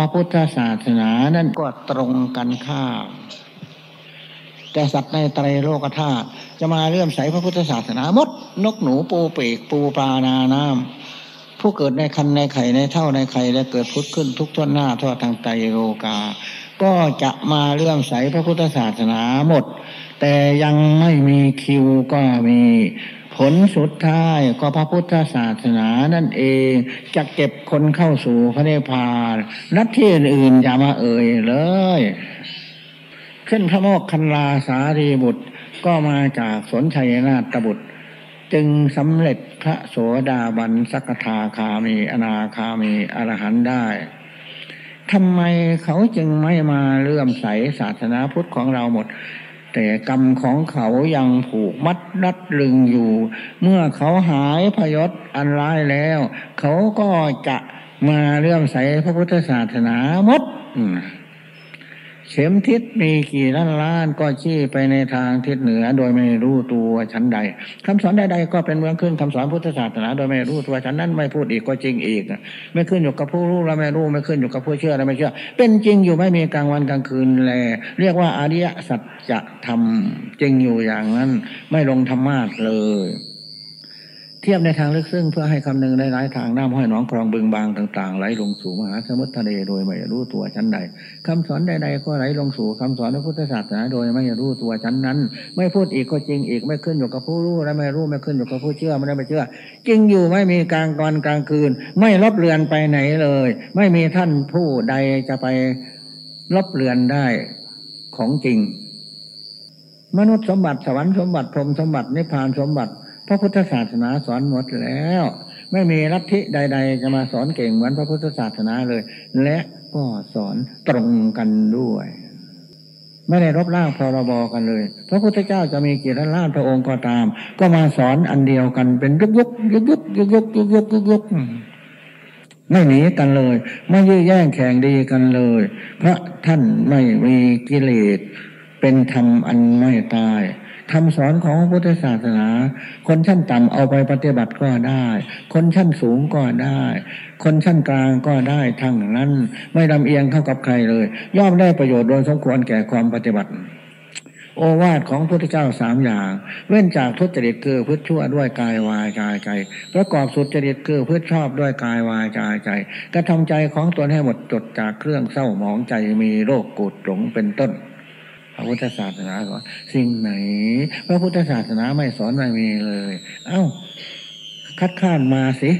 พระพุทธศาสนานั่นก็ตรงกันข้ามแต่สัตว์ในไตรโลกธาตุจะมาเลื่อมใสพระพุทธศาสนามด นกหนูปูเปกปูปลานาน้ำผู้เกิดในคันในไข่ในเท่าในไข่และเกิดพุทธขึ้นทุกทวนหน้าทั่วทางไตรโลกา ก็จะมาเลื่อมใสพระพุทธศาสนาหมด แต่ยังไม่มีคิวก็มี ผลสุดท้ายก็พระพุทธศาสนานั่นเองจะเก็บคนเข้าสู่พระนิพพานนัดที่อื่นอย่ามาเอ่ยเลย ขึ้นพระโมกคันลาสารีบุตรก็มาจากสนชัยนาฏบุตร จึงสำเร็จพระโสดาบันสักทาคามีอนาคามีอรหันได้ทำไมเขาจึงไม่มาเลื่อมใสศาสนาพุทธของเราหมด แต่กรรมของเขายังผูกมัดรัดลึงอยู่ เมื่อเขาหายพยศอันร้ายแล้ว เขาก็จะมาเลื่อมใสพระพุทธศาสนาหมด เข็มทิศมีกี่ล้านล้านก็ชี้ไปในทางทิศเหนือ โดยไม่รู้ตัวชั้นใดคำสอนใดๆก็เป็นเมืองขึ้นคำสอนพุทธศาสนา โดยไม่รู้ตัวชั้นนั้นไม่พูดอีกก็จริงอีก ไม่ขึ้นอยู่กับผู้รู้และไม่รู้ไม่ขึ้นอยู่กับผู้เชื่อและไม่เชื่อ เป็นจริงอยู่ไม่มีกลางวันกลางคืนแล เรียกว่าอริยสัจธรรมจริงอยู่อย่างนั้น ไม่ลงธรรมะเลย ทียบในทางลึกซึ้งเพื่อให้คำนึงได้หลายทางน้ำห้อยหนองคลองบึงบางต่างๆไหลลงสู่มหาสมุทรทะเลโดยไม่รู้ตัวชั้นใดคำสอนใดๆก็ไหลลงสู่คำสอนพระพุทธศาสนาโดยไม่รู้ตัวชั้นนั้น ไม่พูดอีกก็จริงอีกไม่ขึ้นอยู่กับผู้รู้และไม่รู้ไม่ขึ้นอยู่กับผู้เชื่อไม่ได้ไม่เชื่อจริงอยู่ไม่มีกลางกรกลางคืน ไม่ลบเลือนไปไหนเลย ไม่มีท่านผู้ใดจะไปลบเลือนได้ของจริง มนุษย์สมบัติสวรรค์สมบัติพรหมสมบัตินิพพานสมบัติ พระพุทธศาสนาสอนหมดแล้ว ไม่มีลัทธิใด ๆ จะมาสอนเก่งเหมือนพระพุทธศาสนาเลย และก็สอนตรงกันด้วย ไม่ได้รบล่างพรบกันเลย พระพุทธเจ้าจะมีกี่ล้านล้านพระองค์ก็ตาม ก็มาสอนอันเดียวกันเป็นยุกยุกยุกยุกยุกยุกยุกยุกยุกยุกไม่หนีกันเลย ไม่ยื้อแย่งแข่งดีกันเลยเพราะท่านไม่มีกิเลสเป็นธรรมอันไม่ตาย คำสอนของพุทธศาสนา คนชั้นต่ำเอาไปปฏิบัติก็ได้ คนชั้นสูงก็ได้ คนชั้นกลางก็ได้ทั้งนั้น ไม่ลำเอียงเข้ากับใครเลย ย่อมได้ประโยชน์โดยสมควรแก่ความปฏิบัติ โอวาทของพระพุทธเจ้าสามอย่าง เว้นจากทุจริตคือพืชชั่วด้วยกายวาจาใจ ประกอบสุจริตคือพืชชอบด้วยกายวาจาใจกระทำใจของตนให้หมดจดจากเครื่องเศร้าหมองใจมีโรคกดหลงเป็นต้น ระพุทธศาสนาสอนสิ่งไหน พระพุทธศาสนาไม่สอนไม่มีเลย เอา้า คัดค้านมาสิ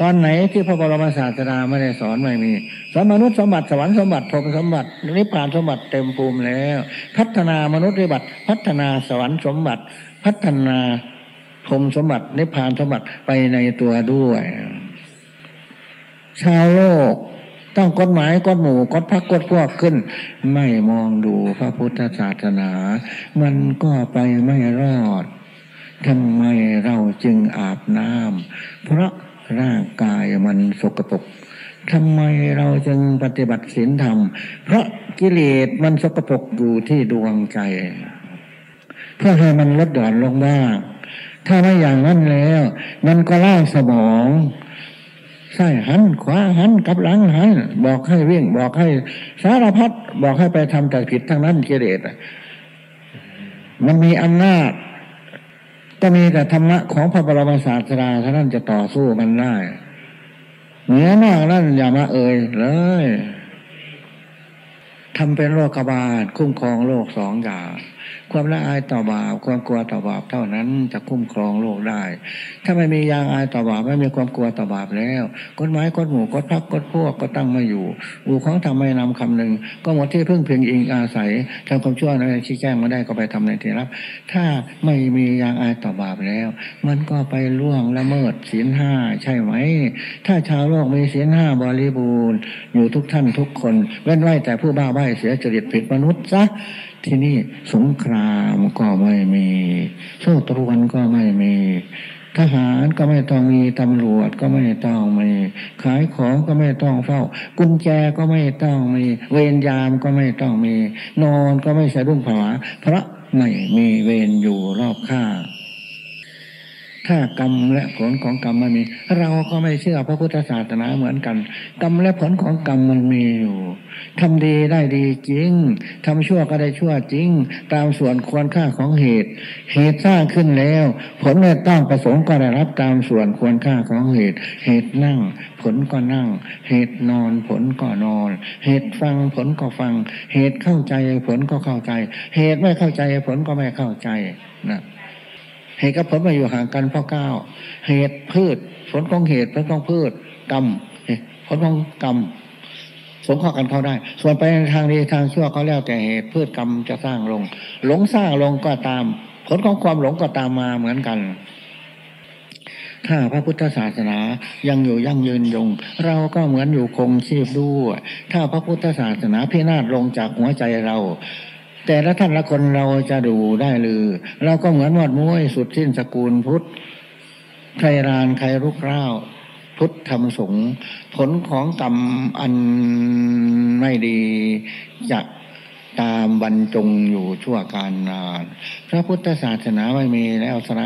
ตอนไหนที่พระบรมศาสดาไม่ได้สอนไม่มีสอนมนุษย์สมบัติสวรรค์สมบัติพรหมสมบัตินิพพานสมบัติเต็มภูมิแล้ว พัฒนามนุษย์สมบัติ พัฒนาสวรรค์สมบัติ พัฒนาพรหมสมบัตินิพพานสมบัติไปในตัวด้วย ชาวโลก ต้องกฎหมายกฎหมู่กฎพักกฎพวกขึ้น ไม่มองดูพระพุทธศาสนา มันก็ไปไม่รอดทำไมเราจึงอาบน้ำเพราะร่างกายมันสกปรกทำไมเราจึงปฏิบัติศีลธรรม เพราะกิเลสมันสกปรกอยู่ที่ดวงใจ เพื่อให้มันลดหย่อนลงบ้างถ้าไม่อย่างนั้นแล้ว มันก็ล่าสมอง ใช่หันขวาหันกับหลังหันบอกให้วิ่ง บอกให้สารพัดบอกให้ไปทำแต่ผิดทั้งนั้นเกเรตมันมีอำนาจก็มีแต่ธรรมะของพระบรมศาสดาเท่านั้นจะต่อสู้มันได้เหนือนอกนั้นอย่ามาเอ่ยเลยทำเป็นโรคบาลคุ้มครองโลกสองอย่าง ความละอายต่อบาปความกลัวต่อบาปเท่านั้นจะคุ้มครองโลกได้ ถ้าไม่มียางอายต่อบาปไม่มีความกลัวต่อบาปแล้วกฎหมายกฎหมู่กฎพักกฎพวกก็ตั้งไม่อยู่อูของทำไม่นำคำหนึ่งก็หมดที่พึ่งเพียงอิงอาศัยทำความชั่วในชี้แจ้งมาได้ก็ไปทำในที่รับ ถ้าไม่มียางอายต่อบาปแล้ว มันก็ไปล่วงละเมิดศีลห้าใช่ไหม ถ้าชาวโลกมีศีลห้าบริบูรณ์อยู่ทุกท่านทุกคนเว้นไว้แต่ผู้บ้าใบ้เสียจริตผิดมนุษย์ซะที่นี่สงครามก็ไม่มีโซ่ตรวนก็ไม่มี ทหารก็ไม่ต้องมีตำรวจก็ไม่ต้องมี ขายของก็ไม่ต้องเฝ้า กุญแจก็ไม่ต้องมี เวรยามก็ไม่ต้องมี นอนก็ไม่สะดุ้งผวาเพราะไม่มีเวรอยู่รอบข้าง ถ้ากรรมและผลของกรรมไม่มี เราก็ไม่เชื่อพระพุทธศาสนาเหมือนกัน กรรมและผลของกรรมมันมีอยู่ทำดีได้ดีจริงทำชั่วก็ได้ชั่วจริง ตามส่วนควรค่าของเหตุ เหตุสร้างขึ้นแล้ว ผลในต้องประสงค์ก็ได้รับตามส่วนควรค่าของเหตุ เหตุนั่ง ผลก็นั่ง เหตุนอน ผลก็นอน เหตุฟังผลก็ฟัง เหตุเข้าใจผลก็เข้าใจ เหตุไม่เข้าใจผลก็ไม่เข้าใจนะ เหตุกับผลมาอยู่ห่างกันเพราะก้าวเหตุพืช ผลของเหตุผลของพืชกรรมผลของกรรมสงเคราะห์กันเข้าได้ ส่วนไปในทางดีทางชั่วเขาแล้วแต่เหตุพืชกรรมจะสร้างลง หลงสร้างลงก็ตาม ผลของความหลงก็ตามมาเหมือนกัน ถ้าพระพุทธศาสนายังอยู่ยั่งยืนยง เราก็เหมือนอยู่คงชีพด้วย ถ้าพระพุทธศาสนาพินาศลงจากหัวใจเรา แต่ละท่านละคนเราจะดูได้หรือเราก็เหมือนวดมุ้ยสุดสิ้นสกุลพุทธใครรานใครรุกร้าวพุทธธรรมสงผลของกรรมอันไม่ดีจะตามบรรจงอยู่ชั่วการนาน พระพุทธศาสนาไม่มีแล้วสไล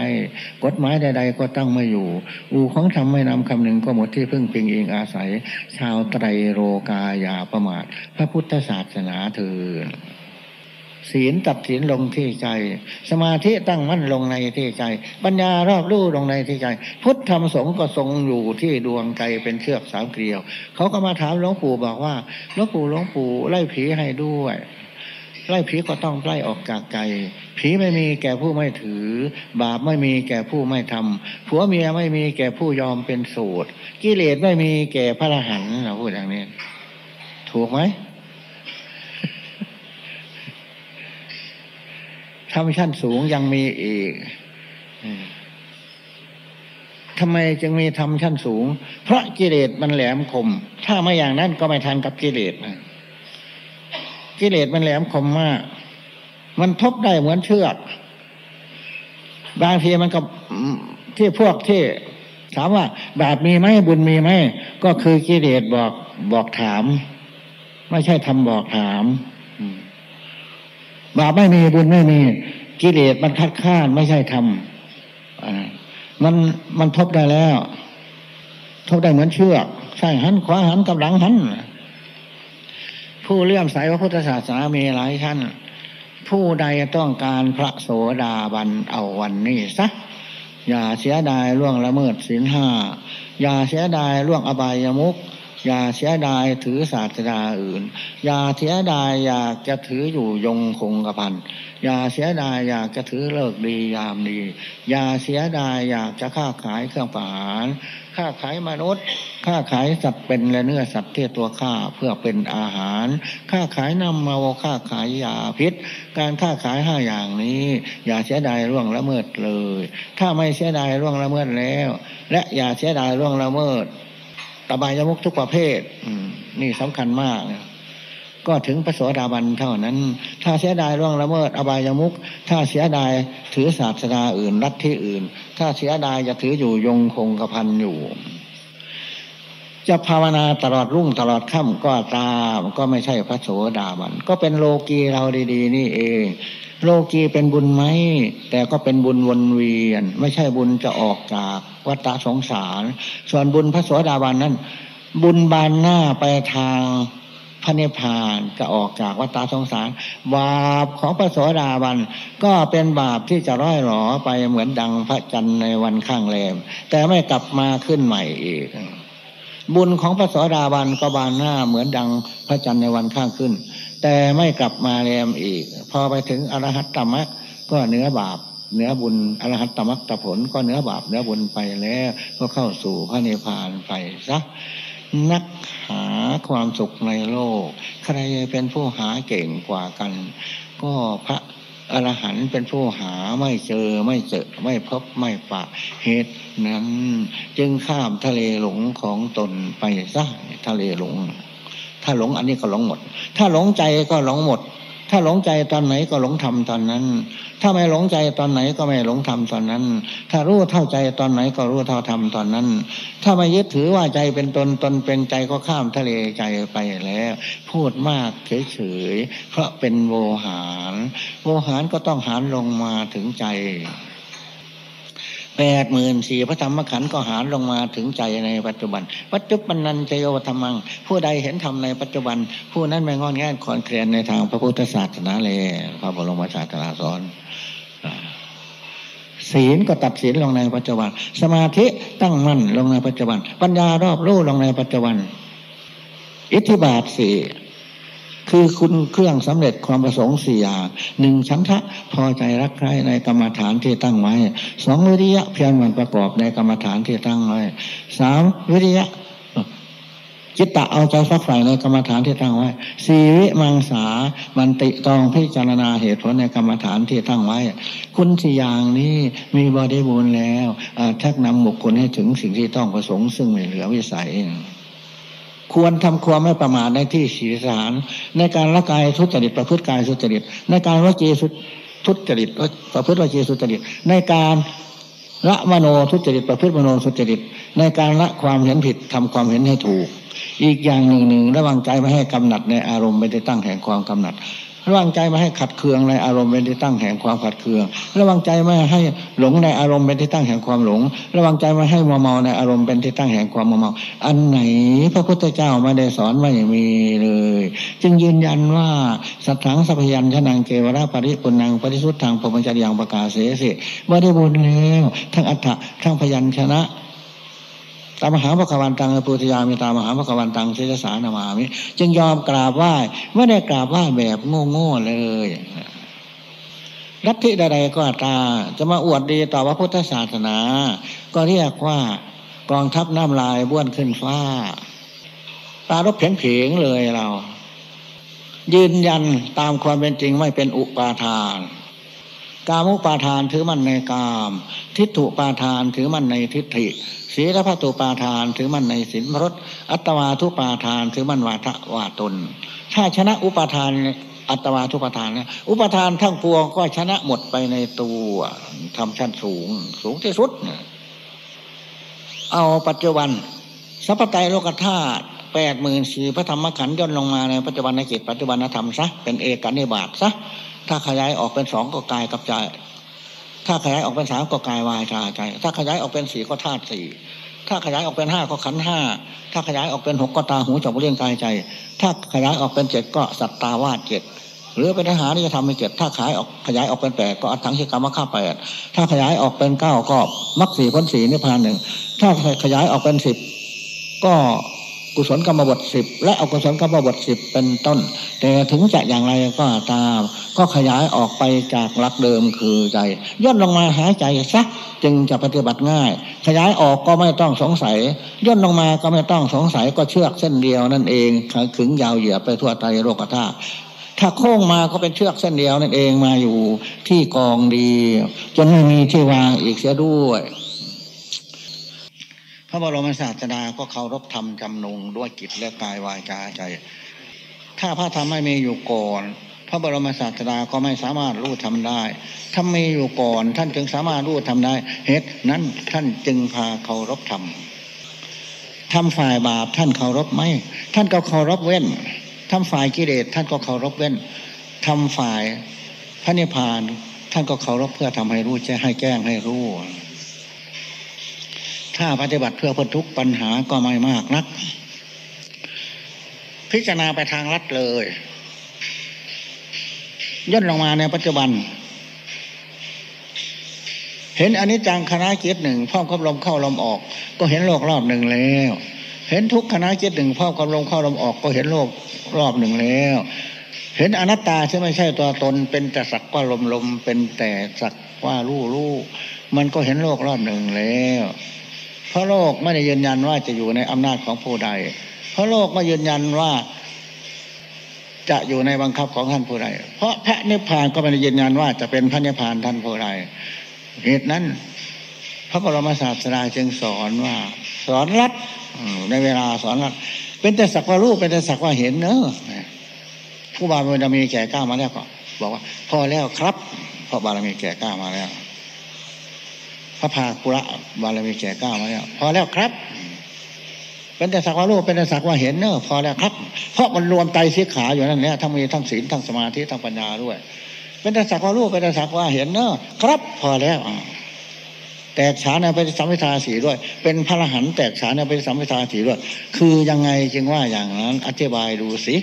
กฎหมายใด ๆ ก็ตั้งไม่อยู่ อูของธรรมไม่นำคำหนึ่งก็หมดที่พึ่งพิงเองอาศัย ชาวไตรโรกาอย่าประมาท พระพุทธศาสนาเถือ ศีลตัดศีลลงที่ใจ สมาธิตั้งมั่นลงในที่ใจ ปัญญารอบรู้ลงในที่ใจ พุทธธรรมสงฆ์ก็ทรงอยู่ที่ดวงใจเป็นเชือกสามเกลียว เขาก็มาถามหลวงปู่บอกว่าหลวงปู่หลวงปู่ไล่ผีให้ด้วยไล่ผีก็ต้องไล่ออกจากใจผีไม่มีแก่ผู้ไม่ถือ บาปไม่มีแก่ผู้ไม่ทำผัวเมียไม่มีแก่ผู้ยอมเป็นสูตรกิเลสไม่มีแก่พระอรหันต์เราพูดอย่างนี้ ถูกไหม รรมชั้นสูงยังมีอีกทำไมจึงมีธรรมชั้นสูง เพราะกิเลสมันแหลมคม ถ้าไม่อย่างนั้นก็ไม่ทันกับกิเลสกิเลสมันแหลมคมมาก มันทบได้เหมือนเชือก บางทีมันก็ที่พวกที่ถามว่าบาปมีไหมบุญมีไหมก็คือกิเลสบอกบอกถาม ไม่ใช่ทำบอกถาม บาปไม่มีบุญไม่มี กิเลสมันคัดค้านไม่ใช่ธรรมมันมันทบได้แล้ว ทบได้เหมือนเชือกใช่หันขวาหันกับหลังหันผู้เลื่อมใสพระพุทธศาสนามีหลายท่านผู้ใดต้องการพระโสดาบันเอาวันนี้สักอย่าเสียดายล่วงละเมิดศีลห้าอย่าเสียดายล่วงอบายมุก อย่าเสียดายถือศาสดาอื่น อย่าเสียดายอยากจะถืออยู่ยงคงกระพันอย่าเสียดายอยากจะถือเลิกดียามดี อย่าเสียดายอยากจะค้าขายเครื่องปานค้าขายมนุษย์ค้าขายสัตว์เป็นและเนื้อสัตว์ที่ตัวข้าเพื่อเป็นอาหาร ค้าขายน้ำเมาค้าขายยาพิษ การค้าขายห้าอย่างนี้ อย่าเสียดายร่วงละเมิดเลย ถ้าไม่เสียดายร่วงละเมิดแล้ว และอย่าเสียดายร่วงละเมิด ตบายมุกทุกประเภทนี่สำคัญมากก็ถึงพระโสดาบันเท่านั้น ถ้าเสียดายร่วงละเมิดอบายมุกถ้าเสียดายถือศาสนาอื่นรัฐที่อื่น ถ้าเสียดายจะถืออยู่ยงคงกระพันอยู่ จะภาวนาตลอดรุ่งตลอดค่ำก็ตาม ก็ไม่ใช่พระโสดาบัน ก็เป็นโลกีเราดี ๆ นี่เอง โลกีเป็นบุญไหม แต่ก็เป็นบุญวนเวียน ไม่ใช่บุญจะออกจากวัฏสงสาร ส่วนบุญพระสวสดาบันนั้น บุญบานหน้าไปทางพระนิพพานจะออกจากวัฏสงสาร บาปของพระสวสดาบัน ก็เป็นบาปที่จะร้อยหลอไปเหมือนดังพระจันทร์ในวันข้างแรมแต่ไม่กลับมาขึ้นใหม่อีก บุญของพระสวสดาบันก็บานหน้าเหมือนดังพระจันทร์ในวันข้างขึ้น แต่ไม่กลับมาแรมอีก พอไปถึงอรหัตตมรรคก็เนื้อบาปเนื้อบุญอรหัตตมรรคผล ก็เนื้อบาปเนื้อบุญไปแล้ว ก็เข้าสู่พระนิพพานไปซะนักหาความสุขในโลก ใครเป็นผู้หาเก่งกว่ากัน ก็พระ อรหันต์เป็นผู้หาไม่เจอไม่เจอไม่พบไม่ปะเหตุนั้น จึงข้ามทะเลหลงของตนไปซะทะเลหลง ถ้าหลงอันนี้ก็หลงหมด ถ้าหลงใจก็หลงหมด ถ้าหลงใจตอนไหนก็หลงทำตอนนั้น ถ้าไม่หลงใจตอนไหนก็ไม่หลงทำตอนนั้น ถ้ารู้เท่าใจตอนไหนก็รู้เท่าทำตอนนั้น ถ้าไม่ยึดถือว่าใจเป็นตนตนเป็นใจก็ข้ามทะเลใจไปแล้ว พูดมากเฉยๆเพราะเป็นโวหาร โวหารก็ต้องหารลงมาถึงใจ แปดหมื่นสี่พระธรรมขันธ์ก็หารลงมาถึงใจในปัจจุบัน ปัจจุบันนันจโยธรรมัง ผู้ใดเห็นธรรมในปัจจุบัน ผู้นั้นไม่งอนแง่คอนเคลียนในทางพระพุทธศาสนาเลยพระบรมศาสนาสอนศีลก็ตัดศีลลงในปัจจุบัน สมาธิตั้งมั่นลงในปัจจุบัน ปัญญารอบรู้ลงในปัจจุบัน อิทธิบาทสี่ คือคุณเครื่องสำเร็จความประสงค์สี่อย่างหนึ่งชั้นทะพอใจรักใคร่ในกรรมฐานที่ตั้งไว้สองวิริยะเพียรมันประกอบในกรรมฐานที่ตั้งไว้สามวิริยะจิตตะเอาใจฟักใฝ่ในกรรมฐานที่ตั้งไว้สี่วิมังสามันติตองพิจารณาเหตุผลในกรรมฐานที่ตั้งไว้ คุณสี่อย่างนี้มีบริบูรณ์แล้วทักนำบุคคลให้ถึงสิ่งที่ต้องประสงค์ซึ่งไม่เหลือวิสัย ควรทำความไม่ประมาทในที่ศีสาร ในการละกายทุจริตประพฤติกายทุจริต ในการวจีทุจริตประพฤติวจีทุจริต ในการละมโนทุจริตประพฤติมโนทุจริต ในการละความเห็นผิดทำความเห็นให้ถูก อีกอย่างหนึ่งหนึ่งระวังใจไม่ให้กำหนัดในอารมณ์ไม่ได้ตั้งแห่งความกำหนัด ระวังใจไม่ให้ขัดเคืองในอารมณ์เป็นที่ตั้งแห่งความขัดเคือง ระวังใจไม่ให้หลงในอารมณ์เป็นที่ตั้งแห่งความหลง ระวังใจไม่ให้มัวเมาในอารมณ์เป็นที่ตั้งแห่งความมัวเมา อันไหนพระพุทธเจ้าไม่ได้สอนไม่มีเลย จึงยืนยันว่าสัทธังสัพยัญชนะเกวราปริปุนังปริสุทธังปมัญจยังประกาศเสสิว่าได้บุญแล้วทั้งอัฏฐะทั้งพยัญชนะ ตามมหาพระกวันตังปุถิยามีตามมหาพระกวันตังเสจสานามามิจึงยอมกราบไหว้ไม่ได้กราบไหว้แบบโง่ๆเลยรัฐิใดๆก็ตาจะมาอวดดีต่อพระพุทธศาสนา ก็เรียกว่ากองทัพน้ำลายบ้วนขึ้นฟ้าตารบเพียงๆเลยเรา ยืนยันตามความเป็นจริงไม่เป็นอุปาทาน กามุปาทานถือมันในกาม ทิฏฐุปาทานถือมันในทิฏฐิศีลพัตุปาทานถือมันในศีลรสอัตวาทุปาทานถือมันวาทะวาตน ถ้าชนะอุปาทานอัตวาทุปาทานเนี่ยอุปาทานทั้งปวงก็ชนะหมดไปในตัวทำชั้นสูง สูงที่สุด เอาปัจจุบัน สัพพไตโลกธาตุแปดหมื่นสี่พระธรรมขันธ์ย่นลงมาในปัจจุบันในจิตปัจจุบันธรรมซะเป็นเอกนิบาตซะ ถ้าขยายออกเป็นสองก็กายกับใจ ถ้าขยายออกเป็นสามก็กายวายาใจ ถ้าขยายออกเป็นสี่ก็ธาตุสี่ถ้าขยายออกเป็นห้าก็ขันห้า ถ้าขยายออกเป็นหกก็ตาหูจมูกเลี้ยงกายใจ ถ้าขยายออกเป็นเจ็ดก็สัตตาวาดเจ็ดหรือเป็นอาหารที่จะทำเป็นเจ็ดถ้าขายออกขยายออกเป็นแปดก็อัตถังชิกรรมข้าแปดถ้าขยายออกเป็นเก้าก็มักสี่พ้นสี่นิพพานหนึ่งถ้าขยายออกเป็นสิบก็ กุศลกรรมบทสิบและอกุศลกรรมบทสิบเป็นต้น แต่ถึงจะอย่างไรก็ตาม ก็ขยายออกไปจากหลักเดิมคือใจย่นลงมาหายใจซักจึงจะปฏิบัติง่าย ขยายออกก็ไม่ต้องสงสัย ย่นลงมาก็ไม่ต้องสงสัยก็เชือกเส้นเดียวนั่นเองขึงยาวเหยียบไปทั่วไตรโลกธาตุถ้าโค้งมาก็เป็นเชือกเส้นเดียวนั่นเองมาอยู่ที่กองดีจนไม่มีที่วางอีกเสียด้วย พระบรมศาสดาก็เคารพธรรมจำนงด้วยจิตและกายวายกาใจ ถ้าพระธรรมไม่มีอยู่ก่อน พระบรมศาสดาก็ไม่สามารถรู้ทำได้ถ้ามีอยู่ก่อนท่านจึงสามารถรู้ทำได้เหตุนั้นท่านจึงพาเคารพธรรมทำฝ่ายบาปท่านเคารพไหมท่านก็เคารพเว้นทำฝ่ายกิเลสท่านก็เคารพเว้นทำฝ่ายพระนิพพานท่านก็เคารพเพื่อทำให้รู้แจ้ให้แจ้งให้รู้ ถ้าปฏิบัติเพื่อพ้นทุกปัญหาก็ไม่มากนัก พิจารณาไปทางรัดเลยย่นลงมาในปัจจุบัน เห็นอนิจจังคณะจิตหนึ่งพร้อมกับลมเข้าลมออก ก็เห็นโลกรอบหนึ่งแล้ว เห็นทุกคณะจิตหนึ่งพร้อมกับลมเข้าลมออก ก็เห็นโลกรอบหนึ่งแล้วเห็นอนัตตาที่ไม่ใช่ตัวตน เป็นแต่สักว่าลมลมเป็นแต่สักว่ารู้รู้มันก็เห็นโลกรอบหนึ่งแล้ว เพราะโลกไม่ได้ยืนยันว่าจะอยู่ในอำนาจของผู้ใด เพราะโลกไม่ยืนยันว่าจะอยู่ในบังคับของท่านผู้ใด เพราะพระนิพพานก็ไม่ได้ยืนยันว่าจะเป็นพระนิพพานท่านผู้ใด เหตุนั้น พระบรมศาสดาจึงสอนว่า สอนรัดในเวลาสอนรัดเป็นแต่สักว่ารู้เป็นแต่สักว่าเห็นเนอะผู้บารมีแก่กล้ามาแล้วก็บอกว่า พอแล้วครับพระบารมีแก่กล้ามาแล้ว พระพากุระบารมีแก่ก้ามาแล้วพอแล้วครับ เป็นแต่สักว่ารู้เป็นแต่สักว่าเห็นเนอะพอแล้วครับ เพราะมันรวมใจสีขาอยู่นั่นเนี่ยทั้งมีทั้งศีลทั้งสมาธิทั้งปัญญาด้วย เป็นแต่สักว่ารู้เป็นแต่สักว่าเห็นเนอะครับ พอแล้วแตกฉานในปฏิสัมพิทาสีด้วย เป็นพระอรหันต์แตกฉานในปฏิสัมพิทาสีด้วย คือยังไงจึงว่าอย่างนั้นอธิบายดูสิ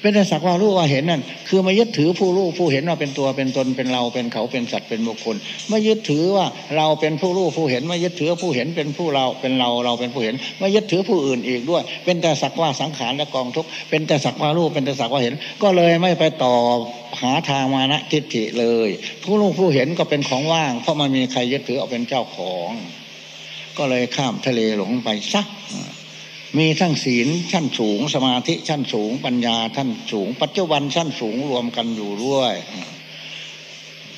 เป็นแต่สักว่ารู้ว่าเห็นนั่นคือมายึดถือผู้รู้ผู้เห็นว่าเป็นตัวเป็นตนเป็นเราเป็นเขาเป็นสัตว์เป็นบุคคลไม่ยึดถือว่าเราเป็นผู้รู้ผู้เห็นไม่ยึดถือผู้เห็นเป็นผู้เราเป็นเราเราเป็นผู้เห็นไม่ยึดถือผู้อื่นอีกด้วย เป็นแต่สักว่าสังขารและกองทุกเป็นแต่สักว่ารู้เป็นแต่สักว่าเห็น ก็เลยไม่ไปต่อหาทางมานะทิฏฐิเลย ผู้รู้ผู้เห็นก็เป็นของว่าง เพราะมันมีใครยึดถือเอาเป็นเจ้าของ ก็เลยข้ามทะเลหลงไปซัก มีทั้งศีลชั้นสูง สมาธิชั้นสูง ปัญญาท่านสูง ปัจจุบันชั้นสูงรวมกันอยู่ด้วย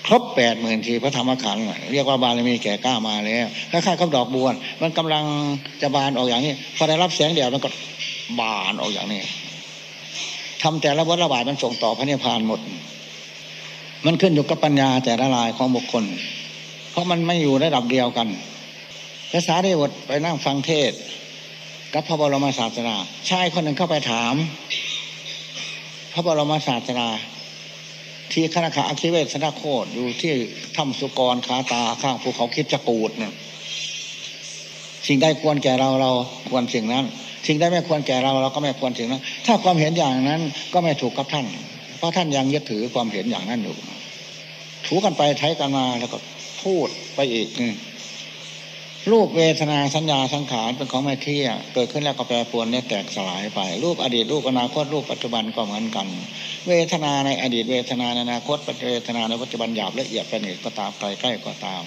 ครบแปดหมื่นทีพระธรรมขันธ์เรียกว่าบารมีแก่กล้ามาแล้วคล้ายๆกับดอกบัวมันกำลังจะบานออกอย่างนี้ พอได้รับแสงแดดมันก็บานออกอย่างนี้ทำแต่ละวัฏระบาดมันส่งต่อพระนิพพานหมด มันขึ้นอยู่กับปัญญาแต่ละลายของบุคคล เพราะมันไม่อยู่ระดับเดียวกันภาษาได้บทไปนั่งฟังเทศ กับพระบรมศาสดาชายคนหนึ่งเข้าไปถาม พระบรมศาสดาที่คณะขาอคิเวศนาโคตอยู่ที่ถ้ำสุกรคาตาข้างภูเขาคิดจกูดเนี่ยสิ่งใดควรแก่เราเราควรสิ่งนั้น สิ่งใดไม่ควรแก่เราเราก็ไม่ควรสิ่งนั้น ถ้าความเห็นอย่างนั้นก็ไม่ถูกกับท่าน เพราะท่านยังยึดถือความเห็นอย่างนั้นอยู่ถูกันไปไทยกันมาแล้วก็พูดไปอีก รูปเวทนาสัญญาสังขารเป็นของไม่เที่ยงเกิดขึ้นแล้วก็แปรปรวนเนี่ยแตกสลายไป รูปอดีตรูปอนาคตรูปปัจจุบันก็เหมือนกัน เวทนาในอดีตเวทนาในอนาคตเวทนาในปัจจุบันหยาบละเอียดประณีตก็ตามไกลใกล้ก็ตาม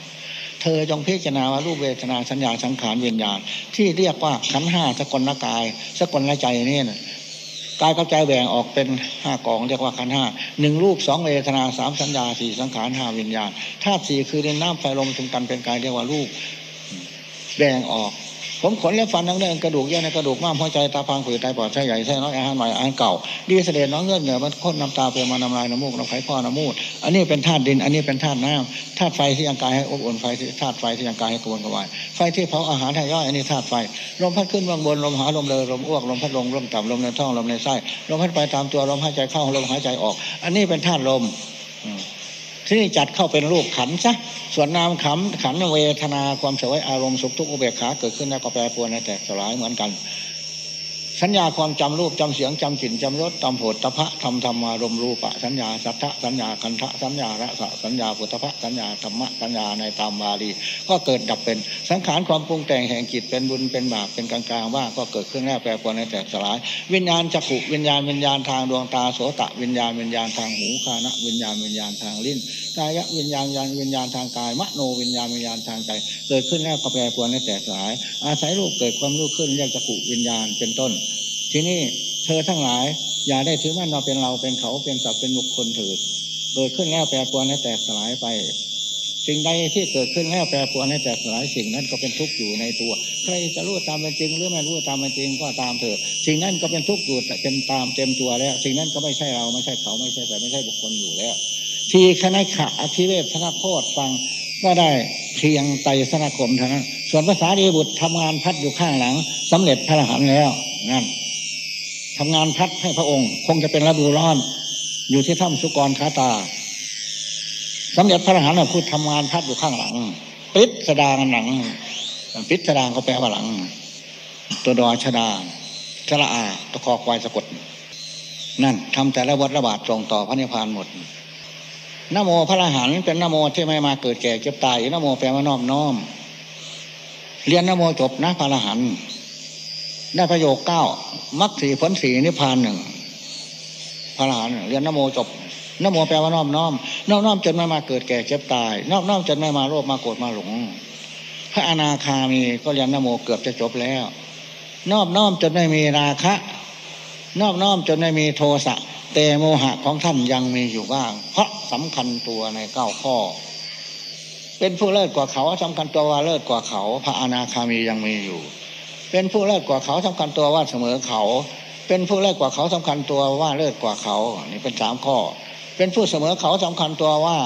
เธอจงพิจารณาว่ารูปเวทนาสัญญาสังขารวิญญาณ ที่เรียกว่าขันห้าสกลละกาย สกลละใจนี่นะกายกับใจแบ่งออกเป็นห้ากองเรียกว่าขันห้าหนึ่งรูปสองเวทนาสามสัญญาสี่สังขารห้าวิญญาณธาตุสี่คือเดินน้ำไฟลมชุมกันเป็นกายเรียกว่ารูป แบ่งออก ผมขนและฟันทั้งเนื้อกระดูกเยื่อในกระดูกม้ามหัวใจตาพังผืดไตปอดไส้ใหญ่ไส้น้อยอาหารใหม่อาหารเก่าดีเสด็จน้องเงื่อนเหนือมันข้นน้ำตาเปลี่ยนมาน้ำลายน้ำมูกน้ำไข่พ่อน้ำมูดอันนี้เป็นธาตุดิน อันนี้เป็นธาตุน้ำธาตุไฟที่ยังกายให้อบอุ่นไฟธาตุไฟที่ยังกายให้กวนกวายไฟที่เผาอาหารให้ย่อยอันนี้ธาตุไฟลมพัดขึ้นบางบนลมหาลมเลยลมอ้วกลมพัดลงลมต่ำลมในท้องลมในไส้ลมพัดไปตามตัวลมหายใจเข้าลมหายใจออก อันนี้เป็นธาตุลม ที่นี่จัดเข้าเป็นรูปขันซะส่วนนามขันขันเวทนาความเสวยอารมณ์สุขทุกข์อุเบกขาเกิดขึ้นแล้วก็แปรปรวนในแตกสลายเหมือนกัน สัญญาความจำรูปจำเสียงจำกลิ่นจำรสจำโผฏฐพะธรรมธรรมารมรูปะสัญญาสัทธะสัญญาคันทะสัญญาระสะสัญญาปุถะสัญญาธรรมะสัญญาในตามบาลีก็เกิดดับเป็นสังขารความปรุงแต่งแห่งจิตเป็นบุญเป็นบาปเป็นกลางๆว่าก็เกิดขึ้นแล้วแปรปรวนในแตกสลาย วิญญาณจักขุวิญญาณวิญญาณทางดวงตาโสตะวิญญาณวิญญาณทางหูคานะวิญญาณวิญญาณทางลิ้นกายวิญญาณญาณวิญญาณทางกายมโนวิญญาณวิญญาณทางใจเกิดขึ้นแล้วก็แปรปรวนในแตกสลาย อาศัยรูปเกิดความรู้ขึ้นเรียกจักขุวิญญาณเป็นต้น ทีนี้เธอทั้งหลาย อย่าได้ถือว่าเราเป็นเราเป็นเขาเป็นสัตว์เป็นบุคคลถือเกิดขึ้นแล้วแปรปรวนให้แตกสลายไป สิ่งใดที่เกิดขึ้นแล้วแปรปรวนให้แตกสลายสิ่งนั้นก็เป็นทุกข์อยู่ในตัว ใครจะรู้ตามเป็นจริง หรือไม่รู้ตามเป็นจริงก็ตามเถิดสิ่งนั้นก็เป็นทุกข์อยู่แต่เป็นตามเต็มตัวแล้ว สิ่งนั้นก็ไม่ใช่เราไม่ใช่เขาไม่ใช่แต่ไม่ใช่บุคคลอยู่แล้ว ทีคณะขะอธิเวศธนโคตฟังก็ได้เพียงไตสนาคมเท่านั้นส่วนภาษาดีบุตรทำงานพัดอยู่ข้างหลังสำเร็จพระอรหันต์แล้วนั่น ทำงานพัดให้พระองค์ คงจะเป็นฤดูร้อน อยู่ที่ถ้ำสุกรคาตาสำเร็จพระอรหันต์พูดทำงานพัดอยู่ข้างหลังปิดสดางหลังปิดสดางก็แปลว่าหลัง ตัวดอชดาชละอาตะคอควายสะกด นั่นทำแต่ละวัดระบาดตรงต่อพระนิพพานหมดนโมพระอรหันต์เป็นนโมที่ไม่มาเกิดแก่เจ็บตายนโมแปลว่านอบน้อม เรียนนโมจบนะพระอรหันต์ ได้ประโยคเก้ามรรคสี่ผลสี่นิพพานหนึ่งพระอรหันต์เรียนนโมจบนโมแปลว่าน้อมน้อมน้อมน้อมจนไม่มาเกิดแก่เจ็บตายน้อมน้อมจนไม่มาโลภมาโกรธมาหลง พระอนาคามีก็เรียนนโมเกือบจะจบแล้ว นอบน้อมจนไม่มีราคะ นอบน้อมจนไม่มีโทสะแต่โมหะของท่านยังมีอยู่บ้าง เพราะสำคัญตัวในเก้าข้อ เป็นผู้เลิศกว่าเขาสำคัญตัวว่าเลิศกว่าเขา พระอนาคามียังมีอยู่ เป็นผู้เลิศกว่าเขาสำคัญตัวว่าเสมอเขา เป็นผู้เลิศกว่าเขาสำคัญตัวว่าเลิศกว่าเขานี่เป็นสามข้อ เป็นผู้เสมอเขาสำคัญตัวว่า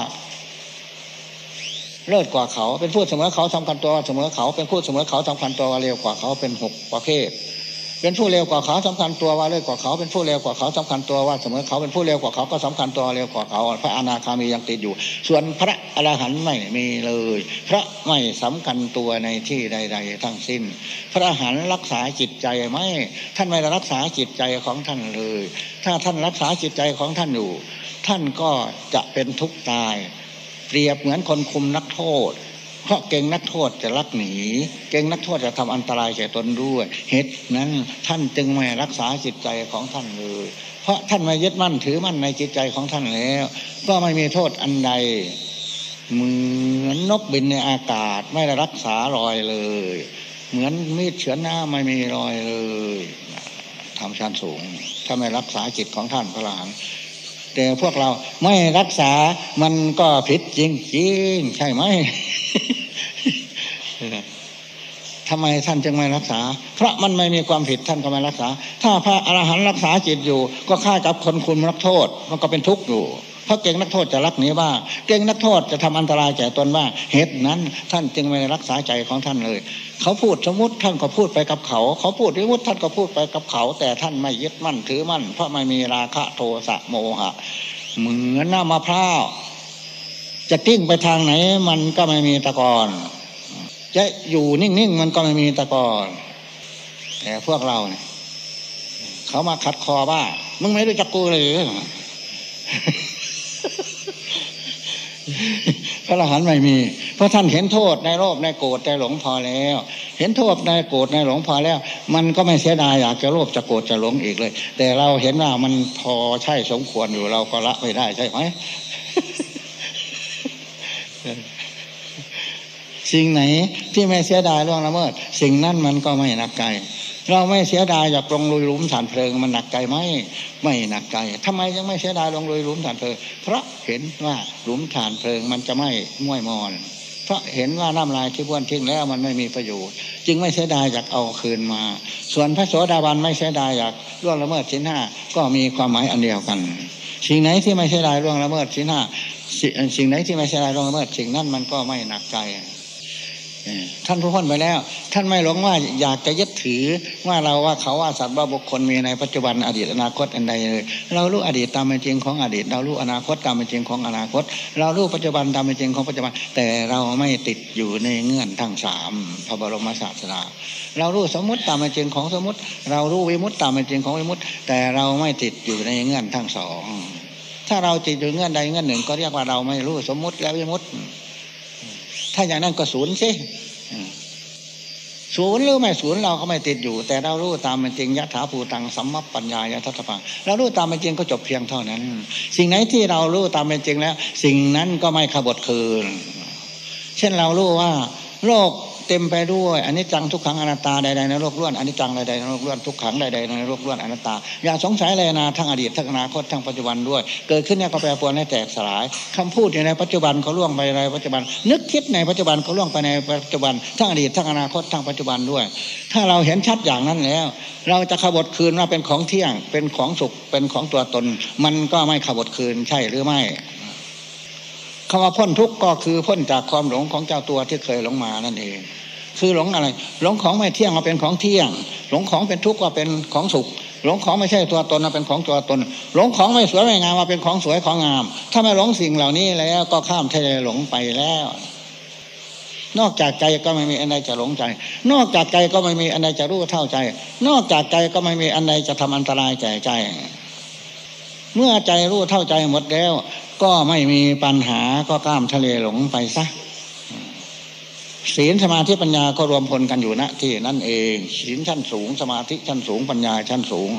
เลิศกว่าเขา เป็นผู้เสมอเขาสำคัญตัวว่าเสมอเขา เป็นผู้เสมอเขาสำคัญตัวว่าเร็วกว่าเขาเป็นหกประเภท เป็นผู้เร็วกว่าเขาสำคัญตัวว่าเร็วกว่าเขาเป็นผู้เร็วกว่าเขาสำคัญตัวว่าเสมอเขาเป็นผู้เร็วกว่าเขาก็สำคัญตัวเร็วกว่าเขา พระอนาคามียังติดอยู่ ส่วนพระอรหันต์ไม่มีเลย พระไม่สำคัญตัวในที่ใด ๆ ทั้งสิ้น พระอรหันต์รักษาจิตใจไม่ท่านไม่รักษาจิตใจของท่านเลย ถ้าท่านรักษาจิตใจของท่านอยู่ ท่านก็จะเป็นทุกข์ตาย เปรียบเหมือนคนคุมนักโทษ เพราะเก่งนักโทษจะลักหนี เก่งนักโทษจะทำอันตรายแก่ตนด้วย เหตุนั้นท่านจึงไม่รักษาจิตใจของท่านเลย เพราะท่านไม่ยึดมั่นถือมั่นในจิตใจของท่านแล้ว ก็ไม่มีโทษอันใดเหมือนนกบินในอากาศไม่ได้รักษารอยเลย เหมือนมีดเฉือนหน้าไม่มีรอยเลยทำชั้นสูง ถ้าไม่รักษาจิตของท่านพระหลาน แต่พวกเราไม่รักษามันก็ผิดจริงจริงใช่ไหมทำไมท่านจึงไม่รักษา เพราะมันไม่มีความผิดท่านก็ไม่รักษา ถ้าพระอรหันต์รักษาจิตอยู่ ก็ค่ากับคนคุณนักโทษ มันก็เป็นทุกข์อยู่ เพราะเก่งนักโทษจะรักนีบ้าเก่งนักโทษจะทำอันตรายแก่ตนบ้าเหตุนั้น ท่านจึงไม่รักษาใจของท่านเลย เขาพูดสมมติท่านก็พูดไปกับเขา เขาพูดวิมุติท่านก็พูดไปกับเขา แต่ท่านไม่ยึดมั่นถือมั่น เพราะไม่มีราคะโทสะโมหะ เหมือนหน้ามะพร้าวจะกิ้งไปทางไหนมันก็ไม่มีตะกอนจะอยู่นิ่งๆมันก็ไม่มีตะกอนแต่พวกเราเนี่ยเขามาขัดคอบ้ามึงไม่รู้จักกูเลย พระอรหันต์ไม่มี เพราะท่านเห็นโทษในโลภในโกรธในหลงพอแล้ว เห็นโทษในโกรธในหลงพอแล้ว มันก็ไม่เสียดายอยากจะโลภจะโกรธจะหลงอีกเลย แต่เราเห็นว่ามันพอใช่สมควรอยู่เราก็ละไม่ได้ใช่ไหมสิ่งไหนที่ไม่เสียดายล่วงละเมิด สิ่งนั้นมันก็ไม่นักใจ เราไม่เสียดายอยากลงลุยลุมฐานเพลิงมันหนักใจไหมไม่หนักใจทำไมยังไม่เสียดายลงลุยลุมฐานเพลิง เพราะเห็นว่าหลุมฐานเพลิงมันจะไม่ม้วยมอน เพราะเห็นว่าน้ำลายที่บ้วนทิ้งแล้วมันไม่มีประโยชน์ จึงไม่เสียดายอยากเอาคืนมา ส่วนพระโสดาบันไม่เสียดายอยากล่วงละเมิดชิ้นห้าก็มีความหมายอันเดียวกันสิ่งไหนที่ไม่เสียดายล่วงละเมิดชิ้นห้าสิ่งไหนที่ไม่เสียดายล่วงละเมิดสิ่งนั้นมันก็ไม่หนักใจ ท่านผู้พ้นไปแล้ว ท่านไม่หลงว่าอยากจะยึดถือว่าเราว่าเขาว่าสัตว์ว่าบุคคลมีในปัจจุบันอดีตอนาคตอันใดเลยเรารู้อดีตตามเป็นจริงของอดีต เรารู้อนาคตตามเป็นจริงของอนาคต เรารู้ปัจจุบันตามเป็นจริงของปัจจุบัน แต่เราไม่ติดอยู่ในเงื่อนทั้งสามพระบรมศาสดาเรารู้สมมติตามเป็นจริงของสมมติ เรารู้วิมุตตามเป็นจริงของวิมุตแต่เราไม่ติดอยู่ในเงื่อนทั้งสองถ้าเราติดอยู่เงื่อนใดเงื่อนหนึ่งก็เรียกว่าเราไม่รู้สมมติและวิมุต ถ้าอย่างนั้นก็ศูนย์สิศูนย์หรือไม่ศูนย์เราก็ไม่ติดอยู่ แต่เรารู้ตามเป็นจริงยะถาภูตังสัมมปัญญายะทัตปังเรารู้ตามเป็นจริงก็จบเพียงเท่านั้น สิ่งไหนที่เรารู้ตามเป็นจริงแล้ว สิ่งนั้นก็ไม่ขบดคืน เช่นเรารู้ว่า โลก เต็มไปด้วยอันนี้จังทุกขังอนัตตาใดๆในโลกล้วนอันนี้จังใดๆในโลกล้วนทุกขังใดๆในโลกล้วนอนัตตา อย่าสงสัยเลยนะทั้งอดีตทั้งอนาคตทั้งปัจจุบันด้วย เกิดขึ้นเนี่ยก็แปรปรวนให้แตกสลายคำพูดอยู่ในปัจจุบันเขาล่วงไปในปัจจุบัน นึกคิดในปัจจุบันเขาล่วงไปในปัจจุบันทั้งอดีตทั้งอนาคตทั้งปัจจุบันด้วย ถ้าเราเห็นชัดอย่างนั้นแล้ว เราจะขบฏคืนว่าเป็นของเที่ยงเป็นของสุขเป็นของตัวตน มันก็ไม่ขบฏคืนใช่หรือไม่ คำว่าพ้นทุกข์ก็คือพ้นจากความหลงของเจ้าตัวที่เคยหลงมานั่นเอง คือหลงอะไร หลงของไม่เที่ยงมาเป็นของเที่ยง หลงของเป็นทุกข์ว่าเป็นของสุข หลงของไม่ใช่ตัวตนมาเป็นของตัวตน หลงของไม่สวยไม่งามมาเป็นของสวยของงาม ถ้าไม่หลงสิ่งเหล่านี้แล้วก็ข้ามทะเลหลงไปแล้ว นอกจากใจก็ไม่มีอันใดจะหลงใจ นอกจากใจก็ไม่มีอันใดจะรู้เท่าใจ นอกจากใจก็ไม่มีอันใดจะทำอันตรายแก่ใจเมื่อใจรู้เท่าใจหมดแล้ว ก็ไม่มีปัญหาก็ข้ามทะเลหลงไปซะศีลสมาธิปัญญาก็รวมพลกันอยู่ณที่นั่นเองศีลชั้นสูงสมาธิชั้นสูงปัญญาชั้นสูง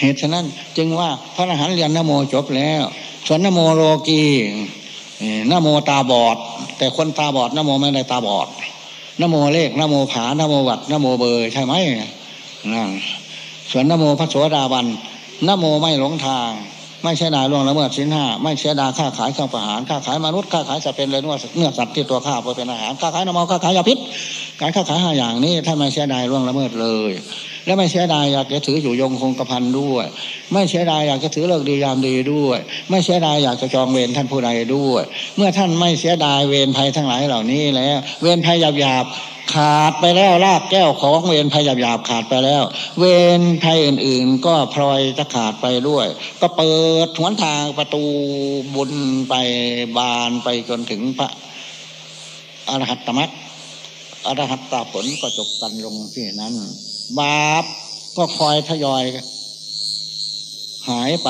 เหตุฉะนั้น จึงว่าพระอรหันต์เรียนนโมจบแล้ว ส่วนนโมโลกีนโมตาบอด แต่คนตาบอดนโมไม่ได้ตาบอดนโมเลขนโมผานโมวัดนโมเบอร์ใช่ไหมนะส่วนนโมพระโสดาบันนโมไม่หลงทาง ไม่ใช่ดาล่วงละเมิดสินห้าไม่ใช่ดาค่าขายเครื่องประหารค่าขายมนุษย์ค่าขายจะเป็นเลยนวดเนื้อสัตว์ที่ตัวข้าเพื่อเป็นอาหารค่าขายน้ำมันค่าขายยาพิษการค่าขายห้าอย่างนี้ถ้านไม่เสียดายล่วงละเมิดเลย และไม่เสียดายอยากจะถืออยู่ยงคงกระพันด้วย ไม่เสียดายอยากจะถือเลิกดียามดีด้วย ไม่เสียดายอยากจะจองเวรท่านผู้ใดด้วย เมื่อท่านไม่เสียดายเวรภัยทั้งหลายเหล่านี้แล้ว เวรภัยหยาบ ขาดไปแล้วลากแก้วของเวรภัยหยาบๆขาดไปแล้ว เวรภัยอื่นๆ ก็พลอยจะขาดไปด้วย ก็เปิดหนทางประตูบุญไปบานไปจนถึงพระอรหัตตมรรคอรหัตตาผลก็จบกันลงที่นั้น บาปก็คอยทยอย หายไป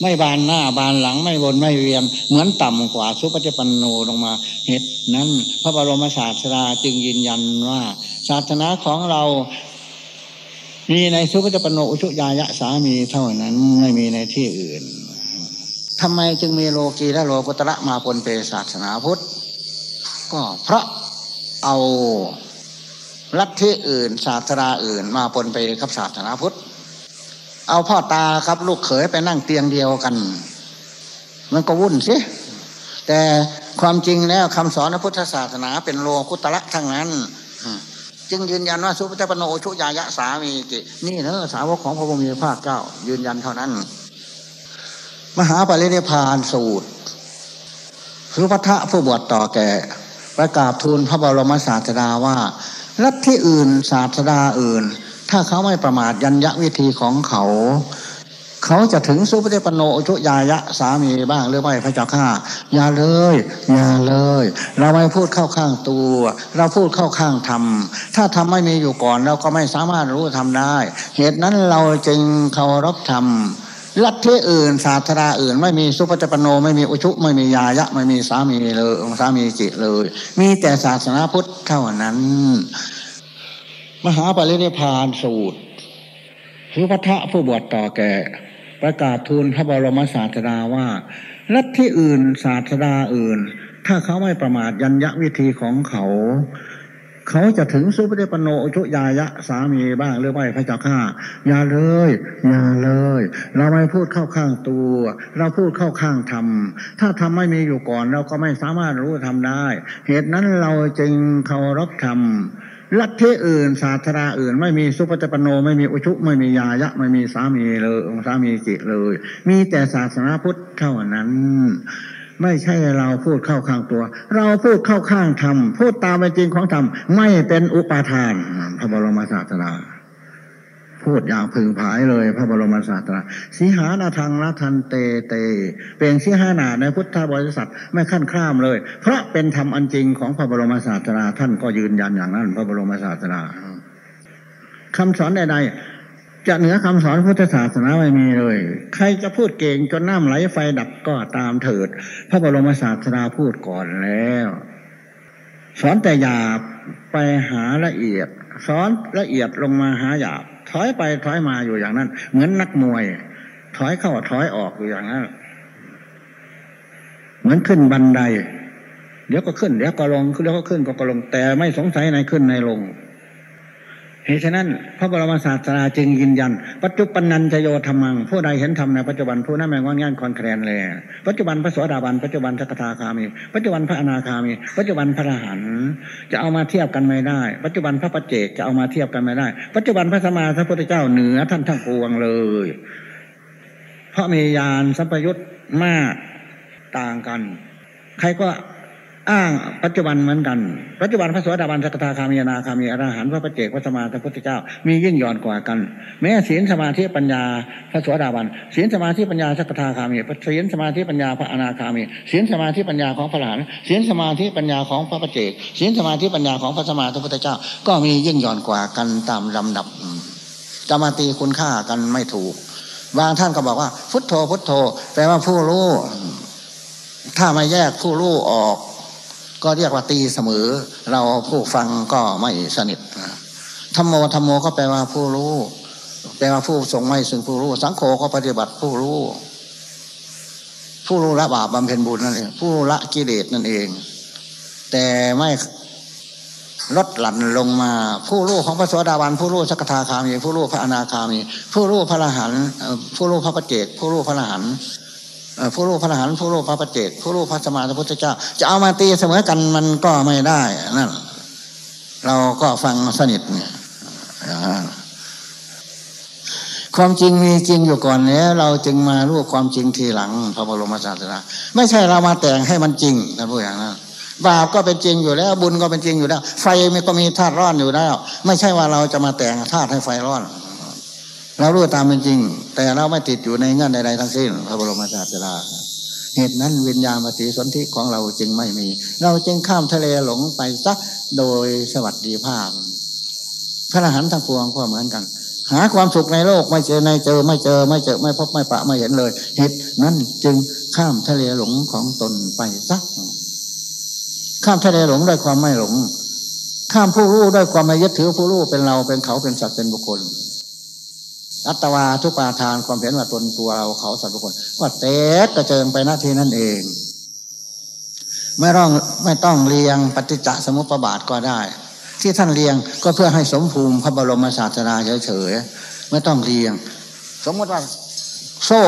ไม่บานหน้าบานหลังไม่วนไม่เวียนเหมือนต่ำกว่าสุปฏิปันโนลงมาเหตุนั้นพระบรมศาสดาจึงยืนยันว่า ศาสนาของเรา มีในสุปฏิปันโนอุชุยายะสามีเท่านั้นไม่มีในที่อื่นทำไมจึงมีโลกีและโลกุตระมาปนเปศาสนาพุทธ ก็เพราะเอาลัทธิอื่น ศาสนาอื่นมาปนเปกับศาสนาพุทธ เอาพ่อตาครับลูกเขยไปนั่งเตียงเดียวกัน มันก็วุ่นสิแต่ความจริงแล้วคำสอนพระพุทธศาสนาเป็นโลกุตระทั้งนั้นจึงยืนยันว่าสุปฏิปโนชุยายะสามีกินี่เนอะสาวกของพระบรมีภาคเจ้า ยืนยันเท่านั้น มหาปรินิพานสูตรคือพระทะผู้บวชต่อแก่ ประกาศทูลพระบรมศาสดาว่าลัทธิอื่นศาสดาอื่น ถ้าเขาไม่ประมาทยัญญะวิธีของเขา เขาจะถึงสุปฏิปโนอุชุยายะสามีบ้างหรือไม่พระเจ้าข้าอย่าเลยอย่าเลย เราไม่พูดเข้าข้างตัว เราพูดเข้าข้างธรรมถ้าธรรมไม่มีอยู่ก่อนเราก็ไม่สามารถรู้ธรรมได้ เหตุนั้นเราจึงเคารพธรรมลัทธิอื่นศาสนาอื่น ไม่มีสุปฏิปโนไม่มีอุชุ ไม่มียายะ ไม่มีสามีเลยสามีจิเลย มีแต่ศาสนาพุทธเท่านั้น มหาปรินิพานสูตรคือพระทะผู้บวชต่อแก่ ประกาศทูลพระบรมศาสดาว่าลัทธิอื่นศาสดาอื่น ถ้าเขาไม่ประมาทยัญญะวิธีของเขา เขาจะถึงสุปฏิปโนชุยายะสามีบ้างหรือไม่พระเจ้าข้าอย่าเลยอย่าเลย เราไม่พูดเข้าข้างตัว เราพูดเข้าข้างธรรม ถ้าธรรมไม่มีอยู่ก่อน เราก็ไม่สามารถรู้ธรรมได้ เหตุนั้นเราจึงเคารพธรรม ลัทธิอื่นศาสนาอื่น ไม่มีสุปฏิปโน ไม่มีอุชุ ไม่มียายะ ไม่มีสามีเลยสามีจิเลย มีแต่ศาสนาพุทธเท่านั้น ไม่ใช่เราพูดเข้าข้างตัว เราพูดเข้าข้างธรรมพูดตามเป็นจริงของธรรมไม่เป็นอุปาทานพระบรมศาสดา พูดอย่างพึงผายเลยพระบรมศาสดาสีหานาทังละทันเตเต เป็นสีหานาในพุทธบริษัทไม่ขั้นข้ามเลย เพราะเป็นธรรมอันจริงของพระบรมศาสดาท่านก็ยืนยันอย่างนั้น พระบรมศาสดาคำสอนใดๆจะเหนือคำสอนพุทธศาสนาไม่มีเลย ใครจะพูดเก่งจนน้ำไหลไฟดับก็ตามเถิด พระบรมศาสดาพูดก่อนแล้ว สอนแต่หยาบไปหาละเอียด สอนละเอียดลงมาหาหยาบ อยไปถอยมาอยู่อย่างนั้น เหมือนนักมวย ถอยเข้าถอยออกอยู่อย่างนั้น เหมือนขึ้นบันได เดี๋ยวก็ขึ้นเดี๋ยวก็ลงเดี๋ยวก็ขึ้นก็ลง แต่ไม่สงสัยในขึ้นในลง เหตุฉะนั้นพระบรมศาสดาจึงยืนยัน ปัจจุบันนันจโยธรรมัง ผู้ใดเห็นธรรมในปัจจุบันผู้นั้นไม่งอนงานคอนแคลนเลยปัจจุบันพระสวสดาบันปัจจุบันสักทาคามี ปัจจุบันพระอนาคามี ปัจจุบันพระอรหันต์จะเอามาเทียบกันไม่ได้ ปัจจุบันพระปัจเจกจะเอามาเทียบกันไม่ได้ ปัจจุบันพระสมมาพระพุทธเจ้าเหนือท่านทั้งปวงเลยเพราะมียานสัมปยุตมากต่างกัน ใครก็ อ้างปัจจุบันเหมือนกัน ปัจจุบันพระสวัสดาบันสกทาคามีนาคามีอรหันต์พระปเจกพระสมาพระพุทธเจ้า มียิ่งย่อนกว่ากัน แม้ศีลสมาธิปัญญาพระสวัสดาบันศีลสมาธิปัญญาสกทาคามีศีลสมาธิปัญญาพระอนาคามีศีลสมาธิปัญญาของพระอรหันศีลสมาธิปัญญาของพระปเจกศีลสมาธิปัญญาของพระสมาพระพุทธเจ้า ก็มียิ่งย่อนกว่ากันตามลำดับจะมาตีคุณค่ากันไม่ถูกบางท่านก็บอกว่า พุทโธพุทโธแปลว่าผู้รู้ถ้าไม่แยกผู้รู้ออก ก็เรียกว่าตีเสมอ เราผู้ฟังก็ไม่สนิทธรรมโมธรรมโมก็แปลว่าผู้รู้ แปลว่าผู้ทรงไม่ซึ่งผู้รู้ สังโฆก็ปฏิบัติผู้รู้ ผู้รู้ละบาปบำเพ็ญบุญนั่นเองผู้ละกิเลสนั่นเอง แต่ไม่ลดหลั่นลงมา ผู้รู้ของพระสวสดาบันผู้รู้สักทาคามีผู้รู้พระอนาคามี ผู้รู้พระอรหันต์ผู้รู้พระปเจกผู้รู้พระอรหันต์ ผู้รู้พระอรหันต์ผู้รู้พระปฏิเจกผู้รู้พระสมาพระพุทธเจ้า จะเอามาตีเสมอกันมันก็ไม่ได้นั่นเราก็ฟังสนิทเนี่ยความจริงมีจริงอยู่ก่อนแล้วเราจึงมารู้ความจริงทีหลังพระบรมศาสดาไม่ใช่เรามาแต่งให้มันจริงนะพูดอย่างนั้นบาปก็เป็นจริงอยู่แล้ว บุญก็เป็นจริงอยู่แล้ว ไฟมันก็มีธาตุร้อนอยู่แล้ว ไม่ใช่ว่าเราจะมาแต่งธาตุให้ไฟร้อน เรารู้ตามเป็นจริง แต่เราไม่ติดอยู่ในเงื่อนใดๆทั้งสิ้นพระบรมศาสดาเหตุนั้นวิญญาณปฏิสนธิของเราจึงไม่มี เราจึงข้ามทะเลหลงไปสักโดยสวัสดีภาพ พระอรหันต์ทั้งปวงก็เหมือนกัน หาความสุขในโลกไม่เจอในเจอไม่เจอไม่เจอไม่พบไม่ปะไม่เห็นเลย เหตุนั้นจึงข้ามทะเลหลงของตนไปสัก ข้ามทะเลหลงด้วยความไม่หลง ข้ามผู้รู้ด้วยความไม่ยึดถือผู้รู้เป็นเราเป็นเขาเป็นสัตว์เป็นบุคคล อัตวาทุปาทานความเห็นว่าตนตัวเราเขาสัตว์บุคคลว่าเตะกระเจิงไปหน้าที่นั่นเอง ไม่ต้องไม่ต้องเรียงปฏิจจสมุปบาทก็ได้ ที่ท่านเรียงก็เพื่อให้สมภูมิพระบรมศาสดาเฉยๆไม่ต้องเรียง สมมติว่าโซ่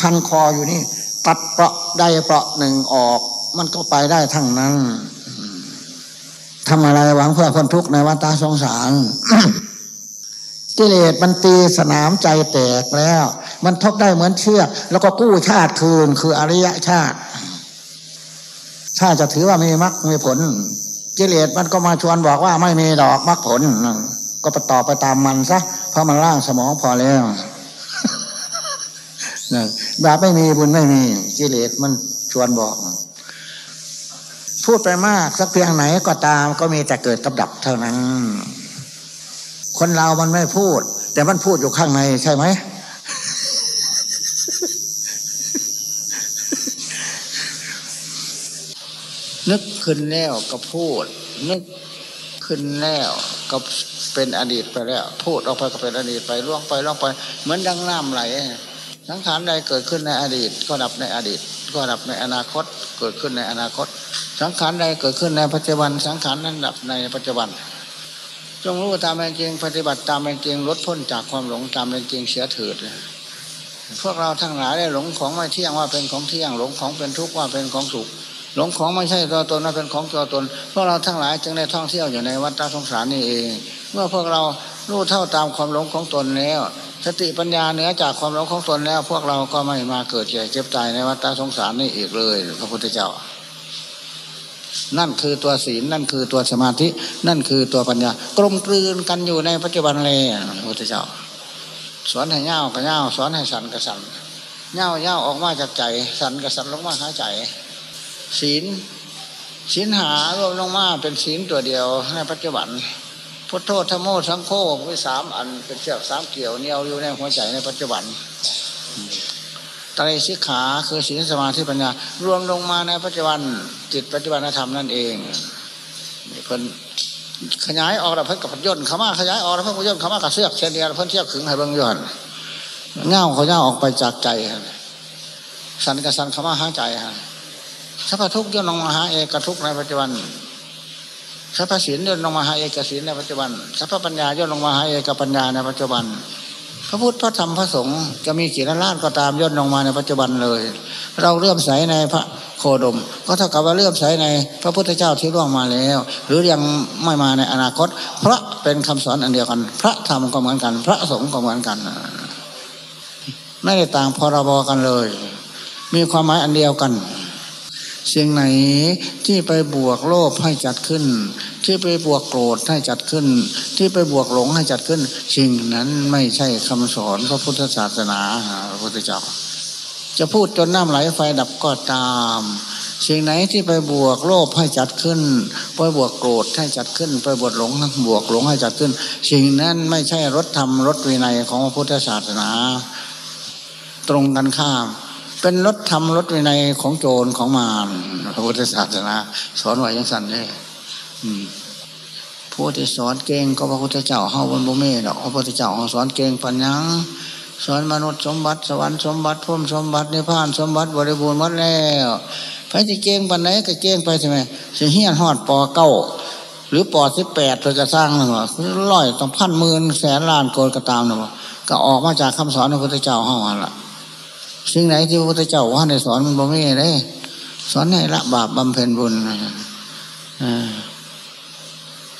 พันคออยู่นี่ ตัดเปราะใดเปราะหนึ่งออก มันก็ไปได้ทั้งนั้นทำอะไรหวังเพื่อคนทุกข์ในวัฏสงสาร กิเลสมันตีสนามใจแตกแล้ว มันทบได้เหมือนเชือก แล้วก็กู้ชาติคืนคืออริยชาติ ถ้าจะถือว่ามีมรรคมีผล กิเลสมันก็มาชวนบอกว่าไม่มีดอกมรรคผล ก็ไปต่อไปตามมันซะเพราะมันล่างสมองพอแล้วบาปไม่มีบุญไม่มี กิเลสมันชวนบอก พูดไปมากสักเพียงไหนก็ตามก็มีแต่เกิดกับดับเท่านั้น คนเรามันไม่พูด แต่มันพูดอยู่ข้างในใช่ไหมนึกขึ้นแล้วก็พูด นึกขึ้นแล้วก็เป็นอดีตไปแล้ว พูดออกไปก็เป็นอดีตไปล่วงไปล่วงไป เหมือนดังน้ำไหลสังขารใดเกิดขึ้นในอดีต ก็ดับในอดีต ก็ดับในอนาคต เกิดขึ้นในอนาคต สังขารใดเกิดขึ้นในปัจจุบัน สังขารนั้นดับในปัจจุบัน จงรู้ตามเป็นจริงปฏิบัติตามเป็นจริงลดพ้นจากความหลงตามเป็นจริงเสียเถิดพวกเราทั้งหลายได้หลงของไม่เที่ยงว่าเป็นของเที่ยงหลงของเป็นทุกข์ว่าเป็นของสุขหลงของไม่ใช่ตัวตนว่าเป็นของตัวตนพวกเราทั้งหลายจึงได้ท่องเที่ยวอยู่ในวัฏสงสารนี่เอง เมื่อพวกเรารู้เท่าตามความหลงของตนแล้วสติปัญญาเหนือจากความหลงของตนแล้ว พวกเราก็ไม่มาเกิดแก่เจ็บตายในวัฏสงสารนี่อีกเลย พระพุทธเจ้า นั่นคือตัวศีลนั่นคือตัวสมาธิ นั่นคือตัวปัญญากลมกลืนกันอยู่ในปัจจุบันเลยพระพุทธเจ้า สอนให้เง่ากับเง่าสอนให้สันกับสันเง่าเง่าออกมาจากใจสันกับสันลงมาหาใจ ศีลศีลหารวมลงมาเป็นศีลตัวเดียวในปัจจุบันพุทโธธโมสังโฆมีสามอันเป็นเชือกสามเกี่ยวเนียวอยู่ในหัวใจในปัจจุบัน ตรสิกขาคือศีลสมาธิปัญญา รวมลงมาในปัจจุบันจิตปัจจุบันธรรมนั่นเองเพิ่นขยายออกแล้วเพิ่นกับพันย่นขามาขยายออกแล้วเพิ่นย่นขามากับเสือกเชนเดียเพิ่นเทียบขึงให้เบิ่งย่นเง่าเขาเงาออกไปจากใจสันกับสันขามาหาใจฮะสัพพทุกย่นลงมาหาเอกทุกในปัจจุบันสัพพศีลย่นลงมาหาเอกศีลในปัจจุบันสัพพปัญญาย่นลงมาหาเอกปัญญาในปัจจุบัน พระพุทธพระธรรมพระสงฆ์จะมีกี่ล้านก็ตามย่นลงมาในปัจจุบันเลย เราเลื่อมใสในพระโคดม ก็เท่ากับว่าเลื่อมใสในพระพุทธเจ้าที่ล่วงมาแล้ว หรือยังไม่มาในอนาคต เพราะเป็นคำสอนอันเดียวกัน พระธรรมก็เหมือนกัน พระสงฆ์ก็เหมือนกัน ไม่ได้ต่างพรบกันเลย มีความหมายอันเดียวกันสิ่งไหนที่ไปบวกโลภให้จัดขึ้น ที่ไปบวกโกรธให้จัดขึ้น ที่ไปบวกหลงให้จัดขึ้น สิ่งนั้นไม่ใช่คำสอนพระพุทธศาสนาพระพุทธเจ้า จะพูดจนน้ำไหลไฟดับก็ตามสิ่งไหนที่ไปบวกโลภให้จัดขึ้น ไปบวกโกรธให้จัดขึ้น ไปบวกหลงบวกหลงให้จัดขึ้น สิ่งนั้นไม่ใช่รถธรรมรถวินัยของพระพุทธศาสนา ตรงกันข้าม เป็นรถทำรมรถในของโจรของมารพระพุทธศาสนา สอนไว้ยังสั่นเลย ผู้ที่สอนเก่งก็พระพุทธเจ้าเฮาบนบุเมดอกพระพุทธเจ้าเขาสอนเก่งปัญญาสอนมนุษย์สมบัติสวรรค์สมบัติพุ่มสมบัตินิพพานสมบัติบริบูรณ์หมดแล้วพระจะเก่งปัญไหนก็เก่งไปใช่ไหมสียเฮียนหอดปอเก้าหรือปอสิบแปดเพื่อจะสร้างหนึ่งร้อยต้องพันหมื่นแสนล้านโกดก็ตามหนึ่งก็ออกมาจากคำสอนของพระพุทธเจ้าเฮาละสิ่งไหนที่พระพุทธเจ้าว่าในสอนมันบ่มีได้สอนให้ละบาปบำเพ็ญบุญอ่า